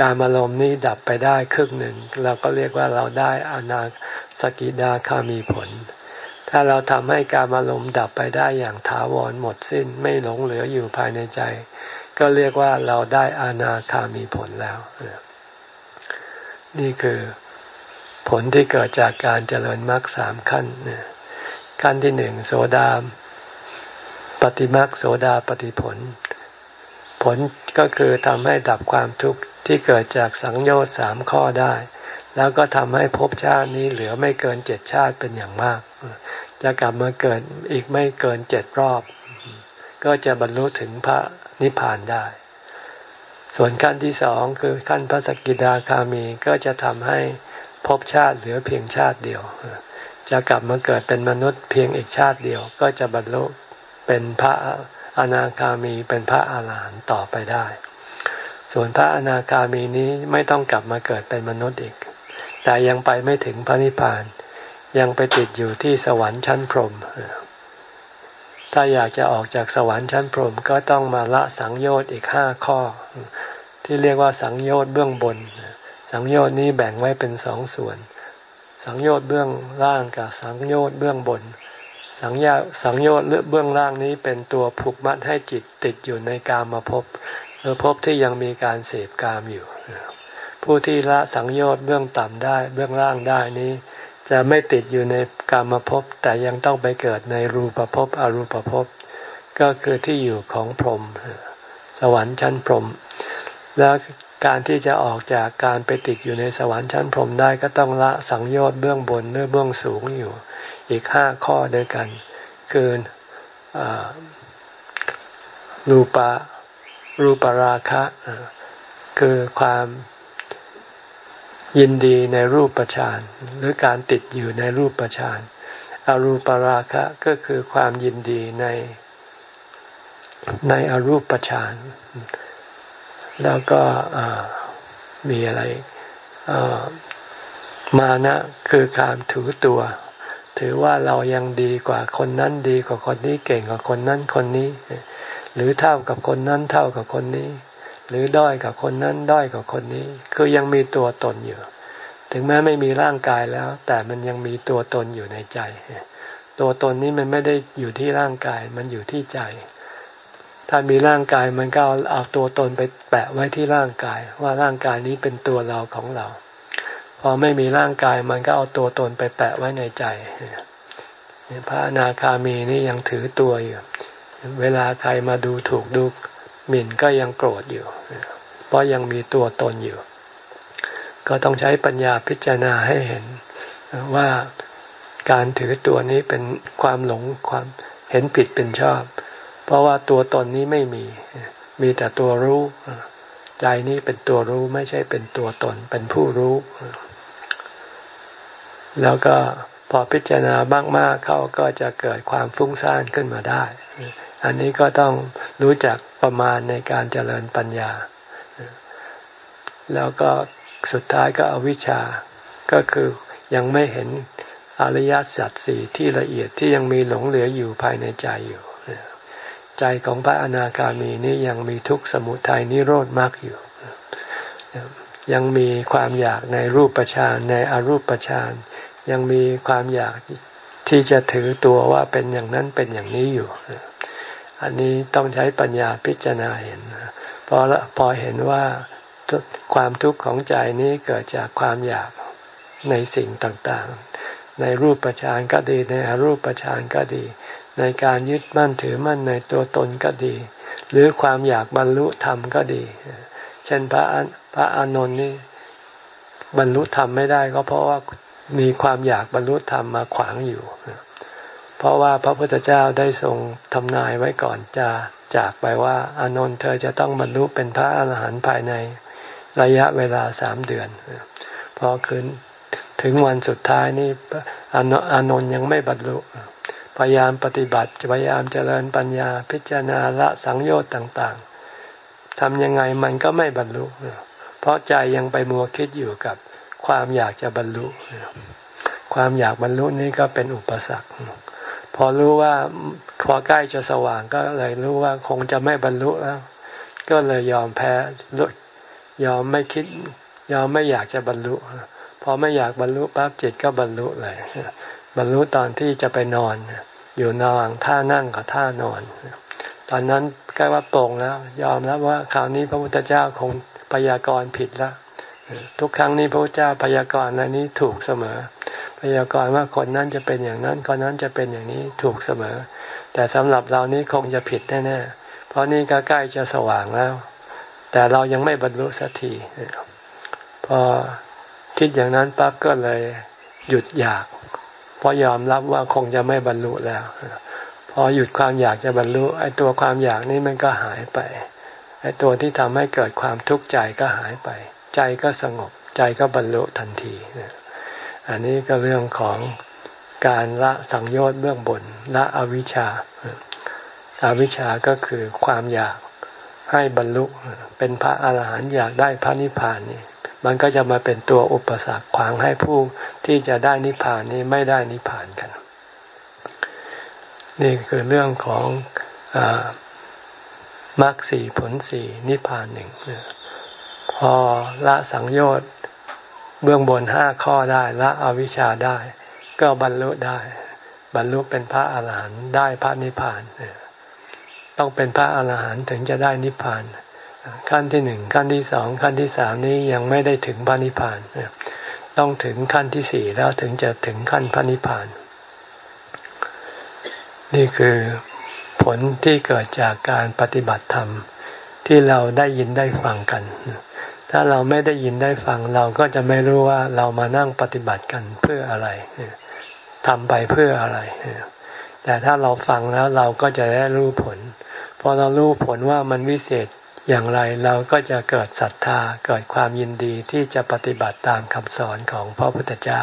การอารมณ์นี้ดับไปได้ครึ่งหนึ่ง เราก็เรียกว่าเราได้อนาสกิดาคามีผล ถ้าเราทำให้การอารมณ์ดับไปได้อย่างถาวรหมดสิ้นไม่หลงเหลืออยู่ภายในใจ ก็เรียกว่าเราได้อานาคามีผลแล้ว นี่คือผลที่เกิดจากการเจริญมรรคสามขั้น ขั้นที่หนึ่งโสดาปฏิมรรคโสดาปฏิผล ผลก็คือทำให้ดับความทุกข์ที่เกิดจากสังโยชน์สามข้อได้ แล้วก็ทำให้ภพชาตินี้เหลือไม่เกินเจ็ดชาติเป็นอย่างมาก จะกลับมาเกิดอีกไม่เกินเจ็ดรอบ ก็จะบรรลุถึงพระนิพพานได้ ส่วนขั้นที่สองคือขั้นพระสกิดาคามีก็จะทำให้ภพชาติเหลือเพียงชาติเดียว จะกลับมาเกิดเป็นมนุษย์เพียงอีกชาติเดียว ก็จะบรรลุเป็นพระอนาคามีเป็นพระอาหารหันต์ต่อไปได้ ส่วนพระอนาคามีนี้ไม่ต้องกลับมาเกิดเป็นมนุษย์อีก แต่ยังไปไม่ถึงพระนิพพาน ยังไปติดอยู่ที่สวรรค์ชั้นพรหมถ้าอยากจะออกจากสวรรค์ชั้นพรหมก็ต้องมาละสังโยชน์อีกห้าข้อ ที่เรียกว่าสังโยชน์เบื้องบน สังโยชน์นี้แบ่งไว้เป็นสองส่วน สังโยชน์เบื้องล่างกับสังโยชน์เบื้องบน สังยาสังโยชน์เบื้องล่างนี้เป็นตัวผูกมัดให้จิตติดอยู่ในกามมาพบหรือพบที่ยังมีการเสพกามอยู่ ผู้ที่ละสังโยชน์เบื้องต่ำได้เบื้องล่างได้นี้ จะไม่ติดอยู่ในกามมาพบแต่ยังต้องไปเกิดในรูปภพอรูปภพก็คือที่อยู่ของพรหมสวรรค์ชั้นพรหมแล้วการที่จะออกจากการไปติดอยู่ในสวรรค์ชั้นพรหมได้ก็ต้องละสังโยชน์เบื้องบนหรือเบื้องสูงอยู่ อีกห้าข้อด้วยกัน คือรูปะรูปราคะคือความ ยินดีในรูปฌานหรือการติดอยู่ในรูปฌานอรูปราคะก็คือความยินดีใน ในอรูปฌานแล้วก็มีอะไรมานะคือการถือตัว ถือว่าเรายังดีกว่าคนนั้นดีกว่าคนนี้เก่งกว่าคนนั้นคนนี้ หรือเท่ากับคนนั้นเท่ากับคนนี้ หรือด้อยกับคนนั้นด้อยกับคนนี้ คือยังมีตัวตนอยู่ ถึงแม้ไม่มีร่างกายแล้ว แต่มันยังมีตัวตนอยู่ในใจ ตัวตนนี้มันไม่ได้อยู่ที่ร่างกายมันอยู่ที่ใจ ถ้ามีร่างกายมันก็เอาเอาตัวตนไปแปะไว้ที่ร่างกาย ว่าร่างกายนี้เป็นตัวเราของเรา พอไม่มีร่างกายมันก็เอาตัวตนไปแปะไว้ในใจพระอนาคามีนี่ยังถือตัวอยู่ เวลาใครมาดูถูกดู หมิ่นก็ยังโกรธอยู่ เพราะยังมีตัวตนอยู่ ก็ต้องใช้ปัญญาพิจารณาให้เห็นว่าการถือตัวนี้เป็นความหลงความเห็นผิดเป็นชอบ เพราะว่าตัวตนนี้ไม่มี มีแต่ตัวรู้ ใจนี้เป็นตัวรู้ไม่ใช่เป็นตัวตน เป็นผู้รู้ แล้วก็พอพิจารณามากๆเข้าก็จะเกิดความฟุ้งซ่านขึ้นมาได้ อันนี้ก็ต้องรู้จักประมาณในการเจริญปัญญา แล้วก็สุดท้ายก็อวิชชา ก็คือยังไม่เห็นอริยสัจสี่ที่ละเอียดที่ยังมีหลงเหลืออยู่ภายในใจอยู่ ใจของพระอนาคามีนี้ยังมีทุกข์สมุทัยนิโรธมากอยู่ ยังมีความอยากในรูปฌานในอรูปฌานยังมีความอยากที่จะถือตัวว่าเป็นอย่างนั้นเป็นอย่างนี้อยู่ อันนี้ต้องใช้ปัญญาพิจารณาเห็นพอพอเห็นว่าความทุกข์ของใจนี้เกิดจากความอยากในสิ่งต่างๆ ในรูปฌานก็ดี ในอรูปฌานก็ดี ในการยึดมั่นถือมั่นในตัวตนก็ดี หรือความอยากบรรลุธรรมก็ดี เช่นพระพระอานนท์นี่บรรลุธรรมไม่ได้ก็เพราะว่ามีความอยากบรรลุธรรมมาขวางอยู่ เพราะว่าพระพุทธเจ้าได้ทรงทำนายไว้ก่อนจะจากไปว่าอานนท์เธอจะต้องบรรลุเป็นพระอรหันต์ภายในระยะเวลาสามเดือน พอคืนถึงวันสุดท้ายนี่อานนท์ยังไม่บรรลุ พยายามปฏิบัติพยายามเจริญปัญญาพิจารณาละสังโยชน์ต่างๆทำยังไงมันก็ไม่บรรลุ เพราะใจยังไปมัวคิดอยู่กับความอยากจะบรรลุ ความอยากบรรลุนี้ก็เป็นอุปสรรค พอรู้ว่าพอใกล้จะสว่างก็เลยรู้ว่าคงจะไม่บรรลุแล้ว ก็เลยยอมแพ้ยอมไม่คิด ยอมไม่อยากจะบรรลุ พอไม่อยากบรรลุปั๊บจิตก็บรรลุเลยบรรลุตอนที่จะไปนอน อยู่นอนท่านั่งกับท่านอน ตอนนั้นใกล้ว่าโปร่งแล้ว ยอมแล้วว่าคราวนี้พระพุทธเจ้าคงพยากรณ์ผิดแล้วทุกครั้งนี้พระพุทธเจ้าพยากรณ์อะไรนี้ถูกเสมอ พยากรณ์ว่าคนนั้นจะเป็นอย่างนั้นคนนั้นจะเป็นอย่างนี้ถูกเสมอ แต่สำหรับเรานี้คงจะผิดแน่ๆเพราะนี่ก็ใกล้จะสว่างแล้ว แต่เรายังไม่บรรลุสักทีพอคิดอย่างนั้นปั๊บก็เลยหยุดอยากพราะยอมรับว่าคงจะไม่บรรลุแล้วพอหยุดความอยากจะบรรลุไอ้ตัวความอยากนี้มันก็หายไปไอ้ตัวที่ทำให้เกิดความทุกข์ใจก็หายไป ใจก็สงบ ใจก็บรรลุทันที อันนี้ก็เรื่องของการละสังโยชน์เบื้องบนละอวิชชาอาวิชชาก็คือความอยากให้บรรลุเป็นพระอาหารหันต์อยากได้พระนิพพานนี่มันก็จะมาเป็นตัวอุปสรรคขวางให้ผู้ที่จะได้นิพพานนี้ไม่ได้นิพพานกัน นี่คือเรื่องของอมรรคสี่ผลสี่นิพพานหนึ่งพอละสังโยชน์ เบื้องบนห้าข้อได้ละอวิชชาได้ ก็บรรลุได้ บรรลุเป็นพระอาหารหันต์ได้พระนิพพานต้องเป็นพระอาหารหันต์ถึงจะได้นิพพาน ขั้นที่หนึ่งขั้นที่สองขั้นที่สามนี้ยังไม่ได้ถึงพระนิพพานต้องถึงขั้นที่สี่แล้วถึงจะถึงขั้นพระนิพพาน นี่คือผผลที่เกิดจากการปฏิบัติธรรมที่เราได้ยินได้ฟังกัน ถ้าเราไม่ได้ยินได้ฟังเราก็จะไม่รู้ว่าเรามานั่งปฏิบัติกันเพื่ออะไรทำไปเพื่ออะไร แต่ถ้าเราฟังแล้วเราก็จะได้รู้ผล พอเรารู้ผลว่ามันวิเศษอย่างไรเราก็จะเกิดศรัทธาเกิดความยินดีที่จะปฏิบัติตามคำสอนของพระพุทธเจ้า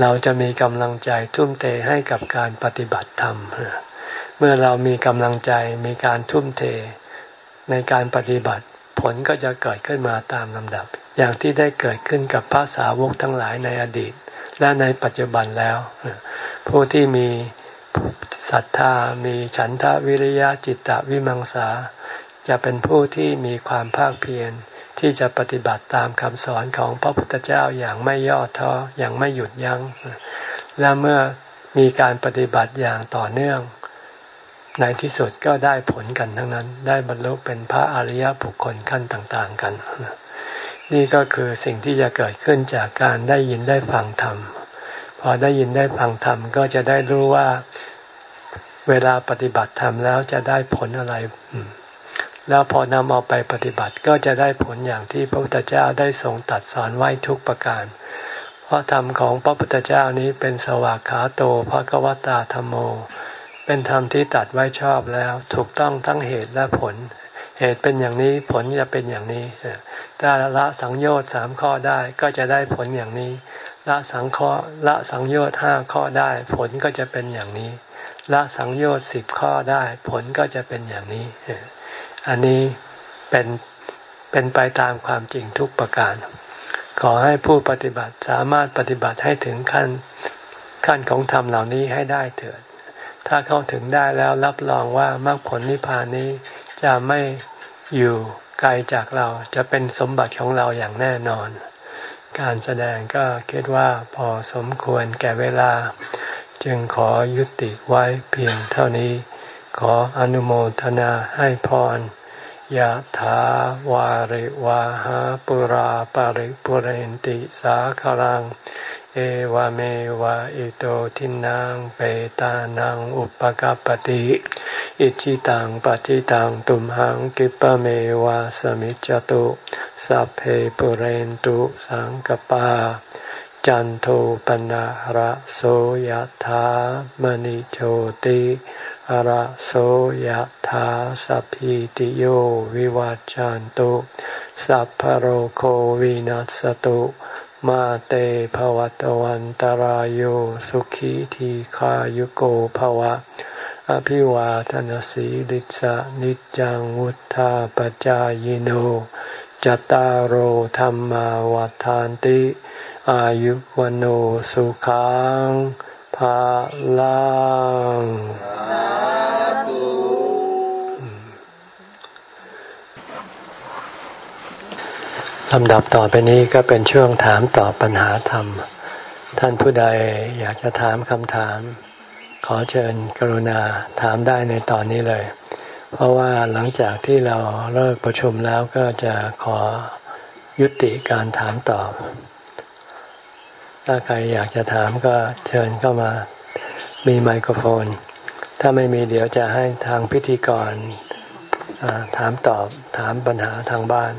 เราจะมีกำลังใจทุ่มเทให้กับการปฏิบัติธรรม เมื่อเรามีกำลังใจมีการทุ่มเทในการปฏิบัติ ผลก็จะเกิดขึ้นมาตามลำดับ อย่างที่ได้เกิดขึ้นกับพระสาวกทั้งหลายในอดีต และในปัจจุบันแล้ว ผู้ที่มีศรัทธามีฉันทะวิริยะจิตตวิมังสา จะเป็นผู้ที่มีความภาคเพียรที่จะปฏิบัติตามคำสอนของพระพุทธเจ้าอย่างไม่ย่อท้ออย่างไม่หยุดยัง้งและเมื่อมีการปฏิบัติอย่างต่อเนื่อง ในที่สุดก็ได้ผลกันทั้งนั้น ได้บรรลุเป็นพระอริยบุคคลขั้นต่าง ๆ กัน นี่ก็คือสิ่งที่จะเกิดขึ้นจากการได้ยินได้ฟังธรรม พอได้ยินได้ฟังธรรมก็จะได้รู้ว่าเวลาปฏิบัติธรรมแล้วจะได้ผลอะไร แล้วพอนำเอาไปปฏิบัติก็จะได้ผลอย่างที่พระพุทธเจ้าได้ทรงตัดสอนไว้ทุกประการ เพราะธรรมของพระพุทธเจ้านี้เป็นสวากขาโตภกวตาธรรมโม เป็นธรรมที่ตัดไว้ชอบแล้ว ถูกต้องทั้งเหตุและผล เหตุเป็นอย่างนี้ผลจะเป็นอย่างนี้ถ้าละสังโยชน์สามข้อได้ก็จะได้ผลอย่างนี้ ละสังข้อละสังโยชน์ห้าข้อได้ ผลก็จะเป็นอย่างนี้ ละสังโยชน์สิบข้อได้ ผลก็จะเป็นอย่างนี้ อันนี้เป็นเป็นไปตามความจริงทุกประการ ขอให้ผู้ปฏิบัติสามารถปฏิบัติให้ถึงขั้นขั้นของธรรมเหล่านี้ให้ได้เถิด ถ้าเข้าถึงได้แล้วรับรองว่ามรรคผลนิพพานนี้จะไม่อยู่ไกลจากเราจะเป็นสมบัติของเราอย่างแน่นอน การแสดงก็คิดว่าพอสมควรแก่เวลา จึงขอยุติไว้เพียงเท่านี้ ขออนุโมทนาให้พรยะถาวาริวาหาปุราปาริปุเรนติสาคลัง เอวเมวะอิโตทินังเปตานังอุปกปติอิจิตังปฏิตังตุมหังกิปะเมวะสมิจจตุสัพเพปุเรนตุสังกปา จันโทปนะระโสยะถามณิโชติระโสยถาสัพพิติโยวิวัจจันตุสัพพโรโควินัสตุ มาเตภวัตวันตารโยสุขีทีขายุโกภวะ อภิวาทนสีลิสะนิจังวุธาปจายโนจตารโหธรรมวาทานติ อายุวันโอสุขังภาลัง ลำดับต่อไปนี้ก็เป็นช่วงถามตอบปัญหาธรรม ท่านผู้ใดอยากจะถามคำถาม ขอเชิญกรุณาถามได้ในตอนนี้เลย เพราะว่าหลังจากที่เราเลิกประชุมแล้วก็จะขอยุติการถามตอบ ถ้าใครอยากจะถามก็เชิญเข้ามามีไมโครโฟน ถ้าไม่มีเดี๋ยวจะให้ทางพิธีกรถามตอบถามปัญหาทางบ้าน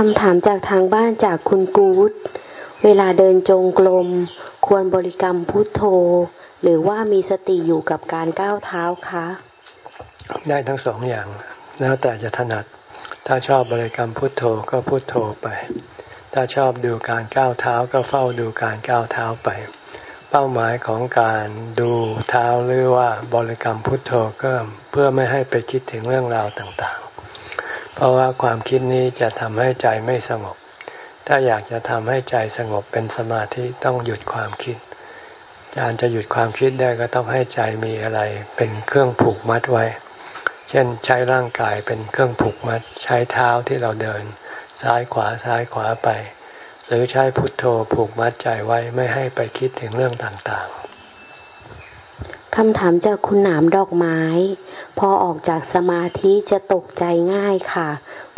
คำถามจากทางบ้านจากคุณกูดเวลาเดินจงกรมควรบริกรรมพุทโธ หรือว่ามีสติอยู่กับการก้าวเท้าคะ ได้ทั้งสองอย่าง แล้วแต่จะถนัด ถ้าชอบบริกรรมพุทโธก็พุทโธไป ถ้าชอบดูการก้าวเท้าก็เฝ้าดูการก้าวเท้าไป เป้าหมายของการดูเท้าหรือว่าบริกรรมพุทโธก็เพื่อไม่ให้ไปคิดถึงเรื่องราวต่าง เพราะว่าความคิดนี้จะทำให้ใจไม่สงบ ถ้าอยากจะทำให้ใจสงบเป็นสมาธิต้องหยุดความคิด การจะหยุดความคิดได้ก็ต้องให้ใจมีอะไร เป็นเครื่องผูกมัดไว้ เช่นใช้ร่างกายเป็นเครื่องผูกมัด ใช้เท้าที่เราเดิน ซ้ายขวาซ้ายขวาไป หรือใช้พุทโธผูกมัดใจไว้ไม่ให้ไปคิดถึงเรื่องต่างๆ คำถามจากคุณหนามดอกไม้ พอออกจากสมาธิจะตกใจง่ายค่ะ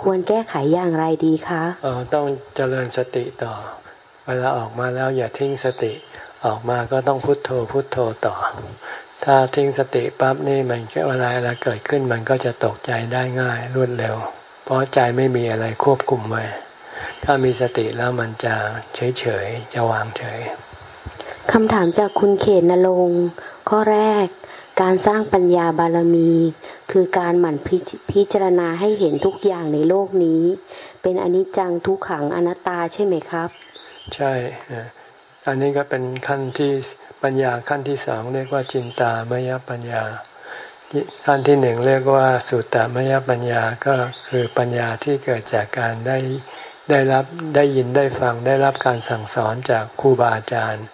ควรแก้ไขอย่างไรดีคะเออต้องเจริญสติต่อ เวลาออกมาแล้วอย่าทิ้งสติออกมาก็ต้องพุโทโธพุโทโธต่อ ถ้าทิ้งสติปั๊บนี่มันเวลาอะไรเกิดขึ้นมันก็จะตกใจได้ง่ายรวดเร็ว เพราะใจไม่มีอะไรควบคุมไว้ถ้ามีสติแล้วมันจะเฉยเฉยจะวางเฉยคำถามจากคุณเขตนรง ข้อแรก การสร้างปัญญาบารมี คือการหมั่นพิจารณาให้เห็นทุกอย่างในโลกนี้ เป็นอนิจจังทุกขังอนัตตาใช่ไหมครับ ใช่อันนี้ก็เป็นขั้นที่ปัญญาขั้นที่สองเรียกว่าจินตามยปัญญาขั้นที่หนึ่งเรียกว่าสุตตมยปัญญาก็คือปัญญาที่เกิดจากการได้ได้รับได้ยินได้ฟังได้รับการสั่งสอนจากครูบาอาจารย์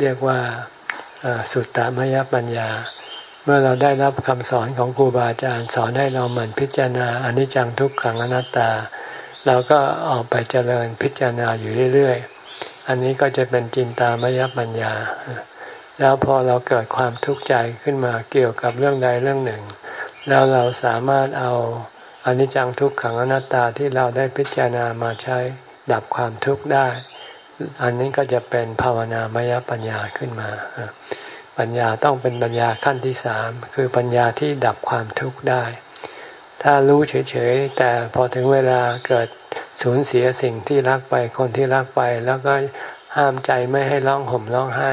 เรียกว่า สุตตมยปัญญา เมื่อเราได้รับคำสอนของครูบาอาจารย์สอนให้เราหมั่นพิจารณาอนิจจังทุกขังอนัตตา เราก็ออกไปเจริญพิจารณาอยู่เรื่อยๆ อันนี้ก็จะเป็นจินตามยปัญญา แล้วพอเราเกิดความทุกข์ใจขึ้นมาเกี่ยวกับเรื่องใดเรื่องหนึ่ง แล้วเราสามารถเอาอนิจจังทุกขังอนัตตาที่เราได้พิจารณามาใช้ดับความทุกข์ได้ อันนี้ก็จะเป็นภาวนามยปัญญาขึ้นมา ปัญญาต้องเป็นปัญญาขั้นที่สามคือปัญญาที่ดับความทุกข์ได้ ถ้ารู้เฉยๆ แต่พอถึงเวลาเกิดสูญเสียสิ่งที่รักไปคนที่รักไป แล้วก็ห้ามใจไม่ให้ร้องห่มร้องไห้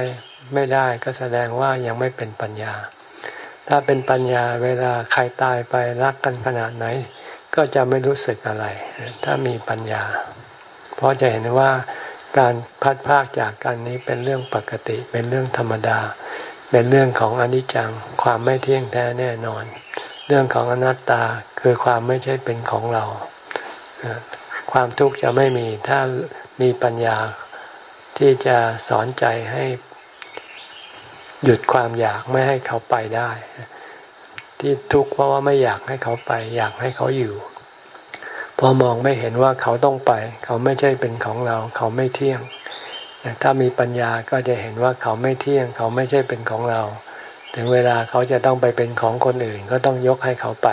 ไม่ได้ก็แสดงว่ายังไม่เป็นปัญญา ถ้าเป็นปัญญาเวลาใครตายไปรักกันขนาดไหน ก็จะไม่รู้สึกอะไร ถ้ามีปัญญา เพราะจะเห็นว่า การพัดพากจากกันนี้เป็นเรื่องปกติ เป็นเรื่องธรรมดา เป็นเรื่องของอนิจจังความไม่เที่ยงแท้แน่นอน เรื่องของอนัตตาคือความไม่ใช่เป็นของเรา ความทุกข์จะไม่มีถ้ามีปัญญาที่จะสอนใจให้หยุดความอยากไม่ให้เขาไปได้ ที่ทุกข์เพราะว่าไม่อยากให้เขาไป อยากให้เขาอยู่ พอมองไม่เห็นว่าเขาต้องไป เขาไม่ใช่เป็นของเรา เขาไม่เที่ยง ถ้ามีปัญญาก็จะเห็นว่าเขาไม่เที่ยง เขาไม่ใช่เป็นของเรา ถึงเวลาเขาจะต้องไปเป็นของคนอื่น ก็ต้องยกให้เขาไป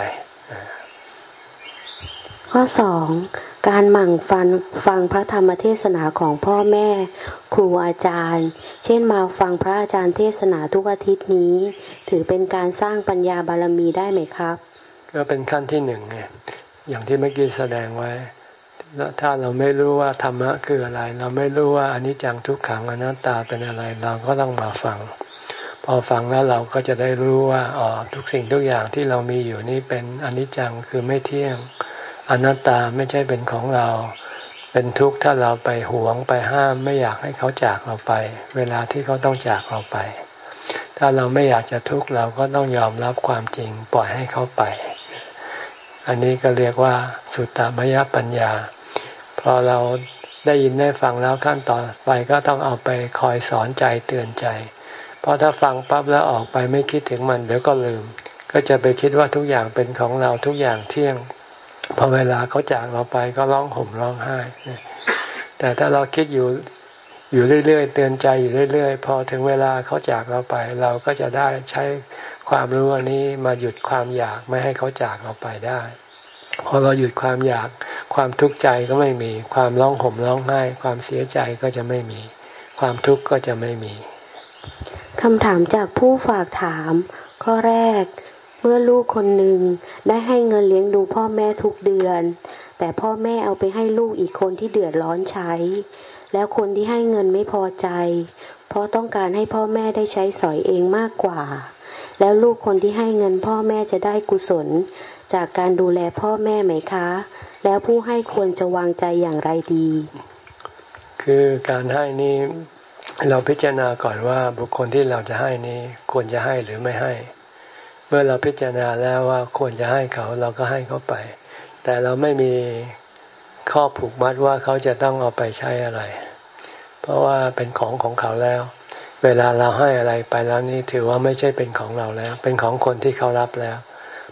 ข้อสองการหมั่งฟันฟังพระธรรมเทศนาของพ่อแม่ ครูอาจารย์ เช่นมาฟังพระอาจารย์เทศนาทุกอาทิตย์นี้ ถือเป็นการสร้างปัญญาบารมีได้ไหมครับ ก็เป็นขั้นที่หนึ่งไง อย่างที่เมื่อกี้แสดงไว้ถ้าเราไม่รู้ว่าธรรมะคืออะไร เราไม่รู้ว่าอนิจจังทุกขังอนัตตาเป็นอะไร เราก็ต้องมาฟัง พอฟังแล้วเราก็จะได้รู้ว่าอ๋อทุกสิ่งทุกอย่างที่เรามีอยู่นี่เป็นอนิจจังคือไม่เที่ยงอนัตตาไม่ใช่เป็นของเรา เป็นทุกข์ถ้าเราไปหวงไปห้ามไม่อยากให้เขาจากเราไป เวลาที่เขาต้องจากเราไป ถ้าเราไม่อยากจะทุกข์เราก็ต้องยอมรับความจริงปล่อยให้เขาไป อันนี้ก็เรียกว่าสุตตมยปัญญา พอเราได้ยินได้ฟังแล้วขั้นต่อไปก็ต้องเอาไปคอยสอนใจเตือนใจ เพราะถ้าฟังปั๊บแล้วออกไปไม่คิดถึงมันเดี๋ยวก็ลืม ก็จะไปคิดว่าทุกอย่างเป็นของเราทุกอย่างเที่ยง พอเวลาเขาจากเราไปก็ร้องห่มร้องไห้ แต่ถ้าเราคิดอยู่อยู่เรื่อยๆเตือนใจอยู่เรื่อยๆ พอถึงเวลาเขาจากเราไป เราก็จะได้ใช้ ความรู้อันนี้มาหยุดความอยากไม่ให้เขาจากเราไปได้พอเราหยุดความอยากความทุกข์ใจก็ไม่มี ความร้องห่มร้องไห้ ความเสียใจก็จะไม่มี ความทุกข์ก็จะไม่มีคำถามจากผู้ฝากถาม ข้อแรก เมื่อลูกคนหนึ่งได้ให้เงินเลี้ยงดูพ่อแม่ทุกเดือน แต่พ่อแม่เอาไปให้ลูกอีกคนที่เดือดร้อนใช้ แล้วคนที่ให้เงินไม่พอใจ เพราะต้องการให้พ่อแม่ได้ใช้สอยเองมากกว่า แล้วลูกคนที่ให้เงินพ่อแม่จะได้กุศล จากการดูแลพ่อแม่ไหมคะ แล้วผู้ให้ควรจะวางใจอย่างไรดี คือการให้นี้เราพิจารณาก่อนว่าบุคคลที่เราจะให้นี้ควรจะให้หรือไม่ให้ เมื่อเราพิจารณาแล้วว่าควรจะให้เขาเราก็ให้เขาไป แต่เราไม่มีข้อผูกมัดว่าเขาจะต้องเอาไปใช้อะไร เพราะว่าเป็นของของเขาแล้ว เวลาเราให้อะไรไปแล้วนี่ถือว่าไม่ใช่เป็นของเราแล้ว เป็นของคนที่เขารับแล้ว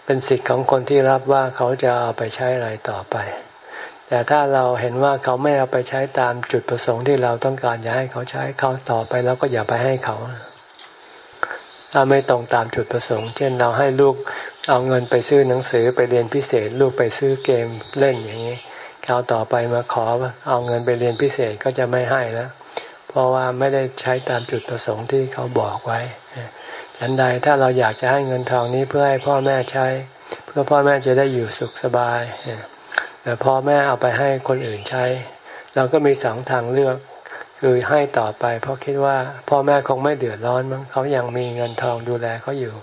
เป็นสิทธิ์ของคนที่รับว่าเขาจะเอาไปใช้อะไรต่อไป แต่ถ้าเราเห็นว่าเขาไม่เอาไปใช้ตามจุดประสงค์ที่เราต้องการจะให้เขาใช้เขาต่อไปแล้วก็อย่าไปให้เขา ถ้าไม่ตรงตามจุดประสงค์ เช่นเราให้ลูกเอาเงินไปซื้อหนังสือไปเรียนพิเศษ ลูกไปซื้อเกมเล่นอย่างนี้คราวต่อไปมาขอเอาเงินไปเรียนพิเศษก็จะไม่ให้แล้ว เพเพราะว่าไม่ได้ใช้ตามจุดประสงค์ที่เขาบอกไว้ฉันใดถ้าเราอยากจะให้เงินทองนี้เพื่อให้พ่อแม่ใช้ เพื่อพ่อแม่จะได้อยู่สุขสบายแต่พ่อแม่เอาไปให้คนอื่นใช้ เราก็มีสองทางเลือกคือให้ต่อไป เพราะคิดว่าพ่อแม่คงไม่เดือดร้อนมั้งเขายังมีเงินทองดูแลเขาอยู่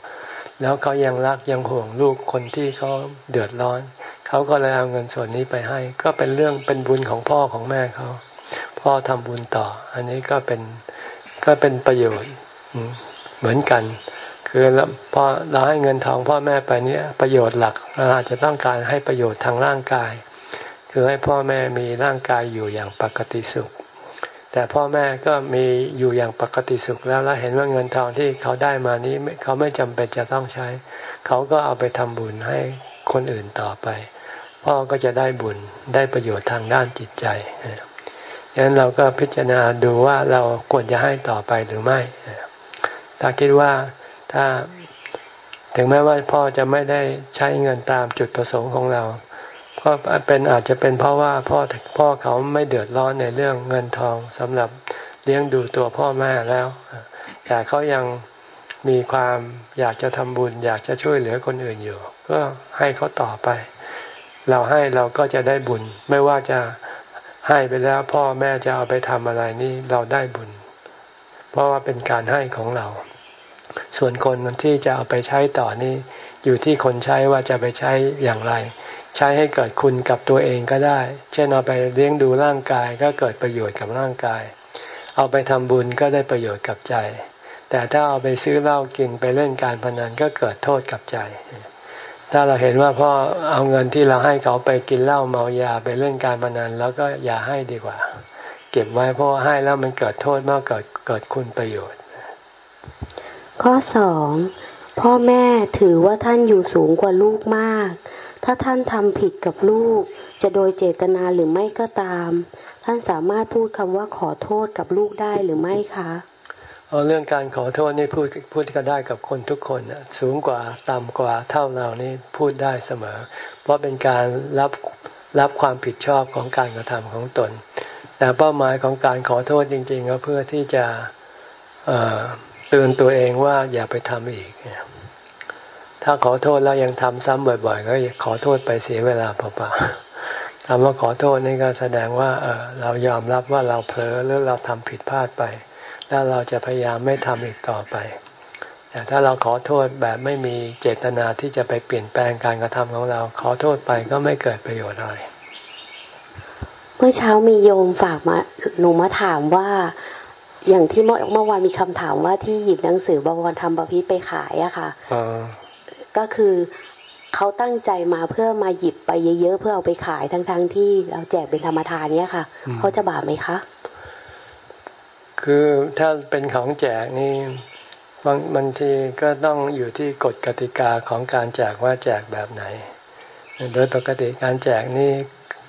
แล้วเขายังรักยังห่วงลูกคนที่เขาเดือดร้อน เขาก็เลยเอาเงินส่วนนี้ไปให้ ก็เป็นเรื่องเป็นบุญของพ่อของแม่เขา พ่อทำบุญต่อ อันนี้ก็เป็นก็เป็นประโยชน์เหมือนกัน คือพอเราให้เงินทองพ่อแม่ไปเนี้ยประโยชน์หลักเราอาจจะต้องการให้ประโยชน์ทางร่างกาย คือให้พ่อแม่มีร่างกายอยู่อย่างปกติสุข แต่พ่อแม่ก็มีอยู่อย่างปกติสุขแล้วแล้วเห็นว่าเงินทองที่เขาได้มานี้เขาไม่จำเป็นจะต้องใช้ เขาก็เอาไปทำบุญให้คนอื่นต่อไป พ่อก็จะได้บุญได้ประโยชน์ทางด้านจิตใจ ฉะนั้นเราก็พิจารณาดูว่าเราควรจะให้ต่อไปหรือไม่ ถ้าคิดว่าถ้าถึงแม้ว่าพ่อจะไม่ได้ใช้เงินตามจุดประสงค์ของเราก็เป็นอาจจะเป็นเพราะว่าพ่อพ่อเขาไม่เดือดร้อนในเรื่องเงินทองสำหรับเลี้ยงดูตัวพ่อแม่แล้ว แต่เขายังมีความอยากจะทำบุญ อยากจะช่วยเหลือคนอื่นอยู่ ก็ให้เขาต่อไป เราให้เราก็จะได้บุญ ไม่ว่าจะ ให้ไปแล้วพ่อแม่จะเอาไปทำอะไรนี่เราได้บุญ เพราะว่าเป็นการให้ของเรา ส่วนคนที่จะเอาไปใช้ต่อนี่อยู่ที่คนใช้ว่าจะไปใช้อย่างไร ใช้ให้เกิดคุณกับตัวเองก็ได้ เช่นเอาไปเลี้ยงดูร่างกายก็เกิดประโยชน์กับร่างกาย เอาไปทำบุญก็ได้ประโยชน์กับใจ แต่ถ้าเอาไปซื้อเหล้ากินไปเล่นการพนันก็เกิดโทษกับใจ ถ้าเราเห็นว่าพ่อเอาเงินที่เราให้เขาไปกินเหล้าเมายาไปเล่นการพนันแล้วก็อย่าให้ดีกว่า เก็บไว้เพราะให้แล้วมันเกิดโทษมากเกิดเกิดคุณประโยชน์ ข้อสองพ่อแม่ถือว่าท่านอยู่สูงกว่าลูกมาก ถ้าท่านทำผิดกับลูก จะโดยเจตนาหรือไม่ก็ตาม ท่านสามารถพูดคำว่าขอโทษกับลูกได้หรือไม่คะ เอาเรื่องการขอโทษนี่พูดพูดก็ได้กับคนทุกคนนะสูงกว่าต่ำกว่าเท่าเรานี่พูดได้เสมอ เพราะเป็นการรับรับความผิดชอบของการกระทำของตน แต่เป้าหมายของการขอโทษจริง ๆ ก็เพื่อที่จะเตือนตัวเองว่าอย่าไปทำอีก ถ้าขอโทษแล้วยังทำซ้ำบ่อย ๆ ก็ขอโทษไปเสียเวลาเปล่าๆคำว่าขอโทษนี่ก็แสดงว่าเเรายอมรับว่าเราเผลอหรือเราทำผิดพลาดไป แล้วเราจะพยายามไม่ทำอีกต่อไป แต่ถ้าเราขอโทษแบบไม่มีเจตนาที่จะไปเปลี่ยนแปลงการกระทำของเรา ขอโทษไปก็ไม่เกิดประโยชน์อะไร เมื่อเช้ามีโยมฝากมาหนูมาถามว่าอย่างที่เมื่อเมื่อวานมีคำถามว่าที่หยิบหนังสือบวรธรรมประพิไปขายอะค่ะก็คือเขาตั้งใจมาเพื่อมาหยิบไปเยอะๆเพื่อเอาไปขายทั้งๆทที่เราแจกเป็นธรรมทานเนี้ยค่ะเขาจะบาปไหมคะ คือถ้าเป็นของแจกนี่บางบางทีก็ต้องอยู่ที่กฎกติกาของการแจกว่าแจกแบบไหน โดยปกติการแจกนี่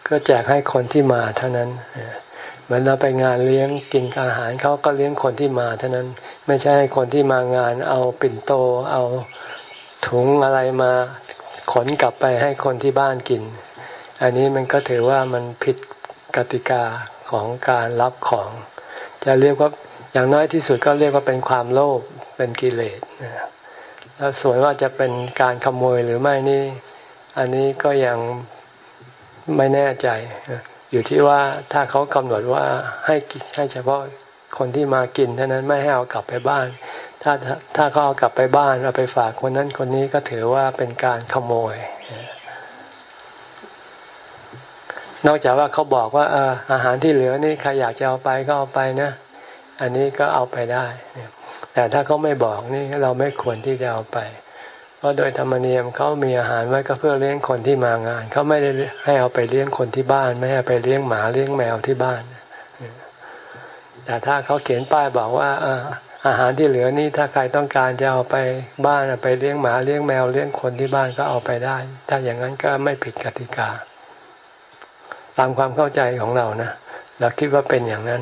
ก็แจกให้คนที่มาเท่านั้น เหมือนเราไปงานเลี้ยงกินอาหารเขาก็เลี้ยงคนที่มาเท่านั้น ไม่ใช่ให้คนที่มางานเอาปิ่นโตเอาถุงอะไรมาขนกลับไปให้คนที่บ้านกิน อันนี้มันก็ถือว่ามันผิดกติกาของการรับของ จะเรียกว่าอย่างน้อยที่สุดก็เรียกว่าเป็นความโลภเป็นกิเลสแล้วส่วนว่าจะเป็นการขโมยหรือไม่นี่ อันนี้ก็ยังไม่แน่ใจ อยู่ที่ว่าถ้าเขากำหนดว่าให้ให้เฉพาะคนที่มากินเท่านั้นไม่ให้เอากลับไปบ้าน ถ้าถ้าเขาเอากลับไปบ้านเอาไปฝากคนนั้นคนนี้ก็ถือว่าเป็นการขโมย นอกจากว่าเขาบอกว่าเอออาหารที่เหลือนี่ใครอยากจะเอาไปก็เอาไปนะ อันนี้ก็เอาไปได้ แต่ถ้าเขาไม่บอกนี่เราไม่ควรที่จะเอาไป เพราะโดยธรรมเนียมเขามีอาหารไว้ก็เพื่อเลี้ยงคนที่มางาน เขาไม่ได้ให้เอาไปเลี้ยงคนที่บ้าน ไม่ให้ไปเลี้ยงหมาเลี้ยงแมวที่บ้าน แต่ถ้าเขาเขียนป้ายบอกว่าอาหารที่เหลือนี่ถ้าใครต้องการจะเอาไปบ้านไปเลี้ยงหมาเลี้ยงแมวเลี้ยงคนที่บ้านก็เอาไปได้ ถ้าอย่างนั้นก็ไม่ผิดกติกา ตามความเข้าใจของเรานะเราคิดว่าเป็นอย่างนั้น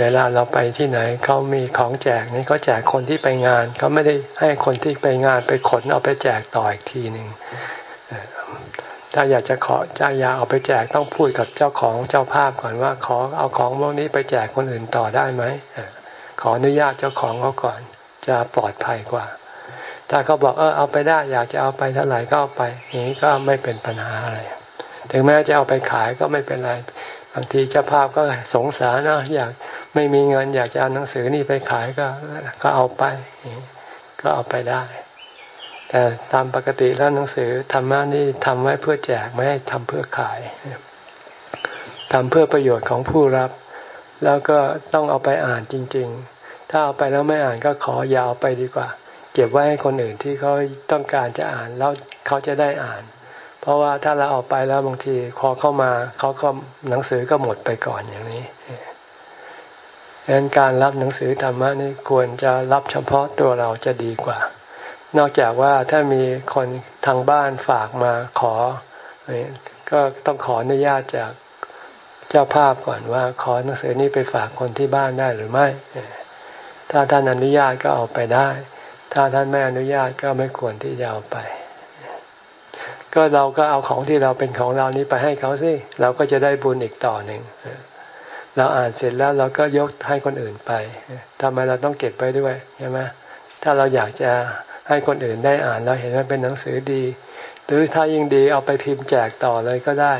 เวลาเราไปที่ไหนเขามีของแจกนี่เขาแจกคนที่ไปงานเขาไม่ได้ให้คนที่ไปงานไปขนเอาไปแจกต่ออีกทีหนึ่งถ้าอยากจะขอจะอยากเอาไปแจกต้องพูดกับเจ้าของเจ้าภาพก่อนว่าขอเอาของพวกนี้ไปแจกคนอื่นต่อได้ไหมขออนุญาตเจ้าของเขาก่อน จะปลอดภัยกว่า ถ้าเขาบอกเออเอาไปได้อยากจะเอาไปเท่าไหร่ก็เอาไปอย่างนี้ก็ไม่เป็นปัญหาอะไร ถึงแม้จะเอาไปขายก็ไม่เป็นไรบางทีเจ้าภาพก็สงสารนะอยากไม่มีเงินอยากจะเอาหนังสือนี่ไปขายก็ก็เอาไป ก็เอาไปได้ แต่ตามปกติแล้วหนังสือธรรมะนี่ทำไว้เพื่อแจกไม่ให้ทำเพื่อขายทำเพื่อประโยชน์ของผู้รับ แล้วก็ต้องเอาไปอ่านจริง ๆ ถ้าเอาไปแล้วไม่อ่านก็ขอยาวไปดีกว่า เก็บไว้ให้คนอื่นที่เขาต้องการจะอ่านแล้วเขาจะได้อ่าน เพราะว่าถ้าเราเอาไปแล้วบางทีพอเข้ามาเขาก็หนังสือก็หมดไปก่อนอย่างนี้ดังนั้นการรับหนังสือธรรมะนี่ควรจะรับเฉพาะตัวเราจะดีกว่า นอกจากว่าถ้ามีคนทางบ้านฝากมาขอ ก็ต้องขออนุญาตจากเจ้าภาพก่อนว่า ขอหนังสือนี้ไปฝากคนที่บ้านได้หรือไม่ ถ้าท่านอนุญาตก็เอาไปได้ ถ้าท่านไม่อนุญาตก็ไม่ควรที่จะเอาไป ก็เราก็เอาของที่เราเป็นของเรานี้ไปให้เขาสิเราก็จะได้บุญอีกต่อหนึ่งเราอ่านเสร็จแล้วเราก็ยกให้คนอื่นไปทำไมเราต้องเก็บไปด้วยใช่ไหมถ้าเราอยากจะให้คนอื่นได้อ่านเราเห็นว่าเป็นหนังสือดี หรือถ้ายิ่งดีเอาไปพิมพ์แจกต่อเลยก็ได้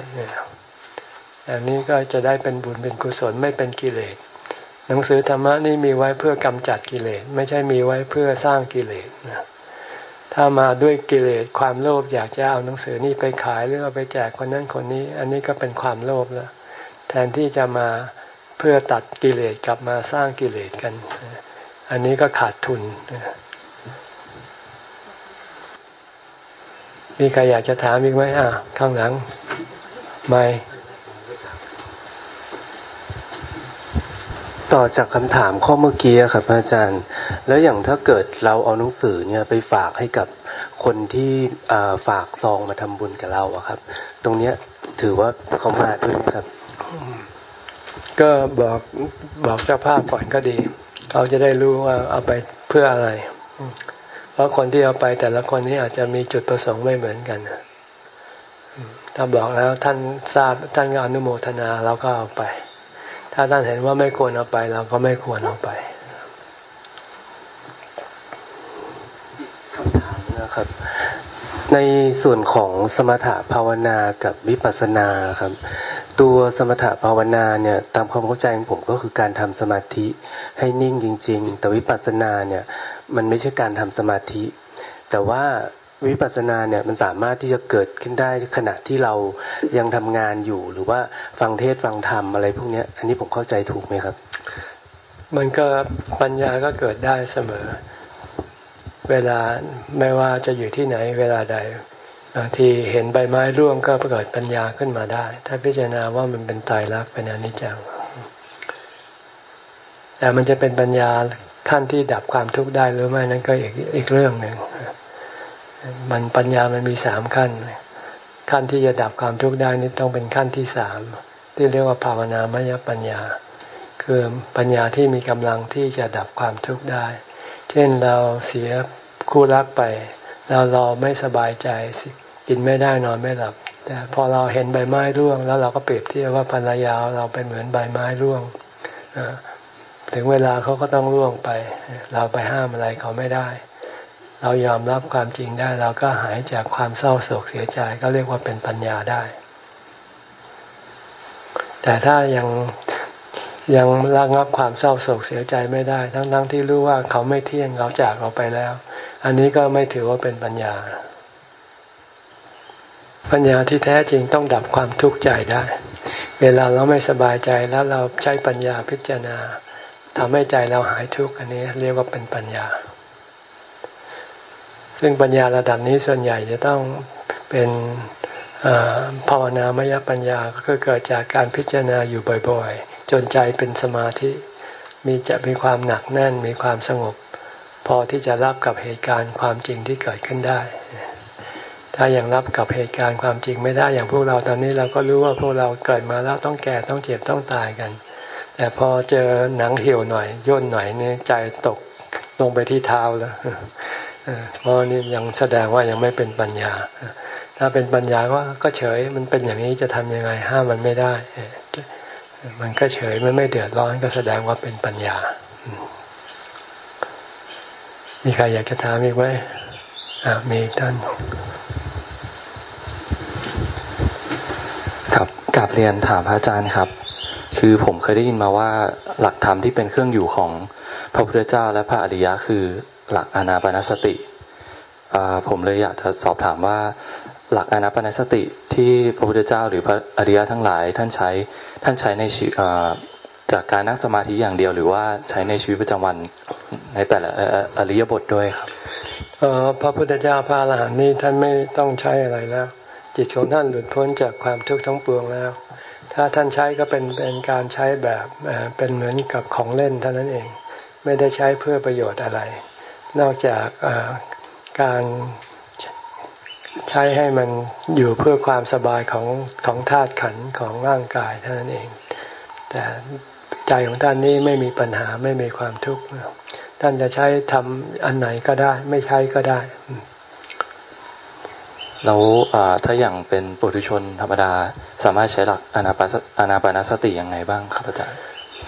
อันนี้ก็จะได้เป็นบุญเป็นกุศลไม่เป็นกิเลส หนังสือธรรมะนี่มีไว้เพื่อกำจัดกิเลส ไม่ใช่มีไว้เพื่อสร้างกิเลส ถ้ามาด้วยกิเลสความโลภอยากจะเอาหนังสือนี่ไปขายหรือเอาไปแจกคนนั้นคนนี้ อันนี้ก็เป็นความโลภแล้ว แทนที่จะมาเพื่อตัดกิเลสกลับมาสร้างกิเลสกัน อันนี้ก็ขาดทุนมีใครอยากจะถามอีกไหมอะข้างหลังไม่ ต่อจากคำถามข้อเมื่อกี้ครับอาจารย์ แล้วอย่างถ้าเกิดเราเอาหนังสือเนี่ยไปฝากให้กับคนที่ฝากซองมาทำบุญกับเราอะครับ ตรงเนี้ยถือว่าเขามาด้วยไหมครับ ก็บอกบอกเจ้าภาพก่อนก็ดี เขาจะได้รู้ว่าเอาไปเพื่ออะไร เพราะคนที่เอาไปแต่ละคนนี้อาจจะมีจุดประสงค์ไม่เหมือนกันถ้าบอกแล้วท่านทราบท่านก็อนุโมทนาเราก็เอาไป ถ้าท่านเห็นว่าไม่ควรเอาไป เราก็ไม่ควรเอาไปคำถามนะครับ ในส่วนของสมถะภาวนากับวิปัสสนาครับ ตัวสมถะภาวนาเนี่ยตามความเข้าใจของผมก็คือการทำสมาธิให้นิ่งจริง ๆ แต่วิปัสสนาเนี่ย มันไม่ใช่การทำสมาธิ แต่ว่า วิปัสสนาเนี่ยมันสามารถที่จะเกิดขึ้นได้ขณะที่เรายังทำงานอยู่ หรือว่าฟังเทศฟังธรรมอะไรพวกนี้อันนี้ผมเข้าใจถูกไหมครับ มันก็ปัญญาก็เกิดได้เสมอ เวลาไม่ว่าจะอยู่ที่ไหนเวลาใดบางทีเห็นใบไม้ร่วงก็เกิดปัญญาขึ้นมาได้ ถ้าพิจารณาว่ามันเป็นตายรักเป็นอนิจจังแต่มันจะเป็นปัญญาขั้นที่ดับความทุกข์ได้หรือไม่นั้นก็อีกอีกเรื่องหนึ่ง มันปัญญามันมีสามขั้น ขั้นที่จะดับความทุกข์ได้นี่ต้องเป็นขั้นที่สามที่เรียกว่าภาวนามยปัญญา คือปัญญาที่มีกำลังที่จะดับความทุกข์ได้ เช่นเราเสียคู่รักไป เราเราไม่สบายใจกินไม่ได้นอนไม่หลับ แต่พอเราเห็นใบไม้ร่วง แล้วเราก็เปรียบเทียบว่าภรรยาเราเป็นเหมือนใบไม้ร่วงถึงเวลาเขาก็ต้องร่วงไป เราไปห้ามอะไรเขาไม่ได้ เรายอมรับความจริงได้ เราก็หายจากความเศร้าโศกเสียใจก็เรียกว่าเป็นปัญญาได้ แต่ถ้ายังยังระงับความเศร้าโศกเสียใจไม่ได้ ทั้งๆทที่รู้ว่าเขาไม่เที่ยงเขาจากเราไปแล้ว อันนี้ก็ไม่ถือว่าเป็นปัญญา ปัญญาที่แท้จริงต้องดับความทุกข์ใจได้ เวลาเราไม่สบายใจแล้วเราใช้ปัญญาพิจารณาทำให้ใจเราหายทุกข์อันนี้เรียกว่าเป็นปัญญา ซึ่งปัญญาระดับนี้ส่วนใหญ่จะต้องเป็นภาวนามยปัญญาก็เกิดจากการพิจารณาอยู่บ่อยๆ จนใจเป็นสมาธิ มีจะมีความหนักแน่นมีความสงบ พอที่จะรับกับเหตุการณ์ความจริงที่เกิดขึ้นได้ ถ้ายังรับกับเหตุการณ์ความจริงไม่ได้อย่างพวกเราตอนนี้เราก็รู้ว่าพวกเราเกิดมาแล้วต้องแก่ต้องเจ็บต้องตายกัน แต่พอเจอหนังเหี่ยวหน่อยย่นหน่อยนี่ใจตกลงไปที่เท้าแล้ว เพราะนี่ยังแสดงว่ายังไม่เป็นปัญญา ถ้าเป็นปัญญาว่าก็เฉย มันเป็นอย่างนี้จะทำยังไงห้ามมันไม่ได้ มันก็เฉยมันไม่เดือดร้อนก็แสดงว่าเป็นปัญญา มีใครอยากจะถามอีกไหมมีท่านครับกลับเรียนถามพระอาจารย์ครับ คือผมเคยได้ยินมาว่าหลักธรรมที่เป็นเครื่องอยู่ของพระพุทธเจ้าและพระอริยะคือ หลักอนาปนสติผมเลยอยากจะสอบถามว่าหลักอนาปนสติที่พระพุทธเจ้าหรือพระอริยะทั้งหลายท่านใช้ท่านใช้ในชีจากการนั่งสมาธิอย่างเดียว หรือว่าใช้ในชีวิตประจำวันในแต่ละอริยบทด้วยครับพระพุทธเจ้าพระอรหันต์นี่ท่านไม่ต้องใช้อะไรแล้ว จิตของท่านหลุดพ้นจากความทุกข์ทั้งปวงแล้ว ถ้าท่านใช้ก็เป็นเป็นการใช้แบบเป็นเหมือนกับของเล่นเท่านั้นเอง ไม่ได้ใช้เพื่อประโยชน์อะไร นอกจากการใช้ให้มันอยู่เพื่อความสบายของของธาตุขันของร่างกายเท่านั้นเอง แต่ใจของท่านนี้ไม่มีปัญหาไม่มีความทุกข์ท่านจะใช้ทำอันไหนก็ได้ ไม่ใช้ก็ได้แล้วถ้าอย่างเป็นปุถุชนธรรมดา สามารถใช้หลักอนาปนาปานสติยังไงบ้างครับอาจารย์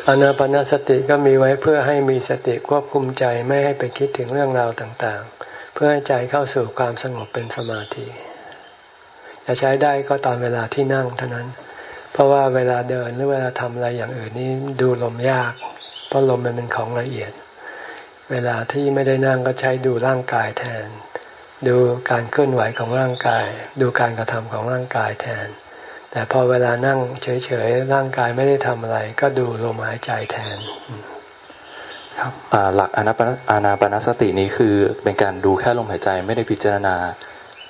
อนาปานสติก็มีไว้เพื่อให้มีสติควบคุมใจไม่ให้ไปคิดถึงเรื่องราวต่างๆ เพื่อให้ใจเข้าสู่ความสงบเป็นสมาธิจะใช้ได้ก็ตอนเวลาที่นั่งเท่านั้น เพราะว่าเวลาเดินหรือเวลาทำอะไรอย่างอื่นนี้ดูลมยาก เพราะลมมันเป็นของละเอียด เวลาที่ไม่ได้นั่งก็ใช้ดูร่างกายแทน ดูการเคลื่อนไหวของร่างกาย ดูการกระทำของร่างกายแทน แต่พอเวลานั่งเฉยๆร่างกายไม่ได้ทำอะไร ก็ดูลมหายใจแทน ครับหลักอนาปอานาปนสตินี้คือเป็นการดูแค่ลมหายใจไม่ได้พิจารณา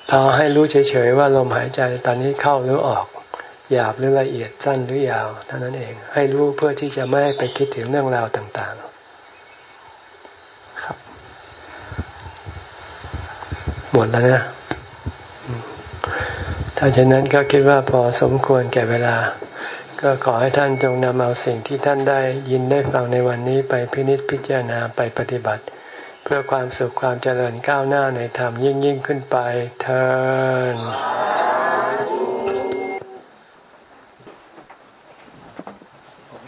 พอให้รู้เฉยๆว่าลมหายใจตอนนี้เข้าหรือออกหยาบหรือละเอียดสั้นหรือยาวเท่านั้นเอง ให้รู้เพื่อที่จะไม่ไปคิดถึงเรื่องราวต่างๆหมดแล้วนะ ถ้าเช่นนั้นก็คิดว่าพอสมควรแก่เวลา ก็ขอให้ท่านจงนำเอาสิ่งที่ท่านได้ยินได้ฟังในวันนี้ไปพินิจพิจารณาไปปฏิบัติ เพื่อความสุขความเจริญก้าวหน้าในธรรมยิ่งยิ่งขึ้นไปเทอ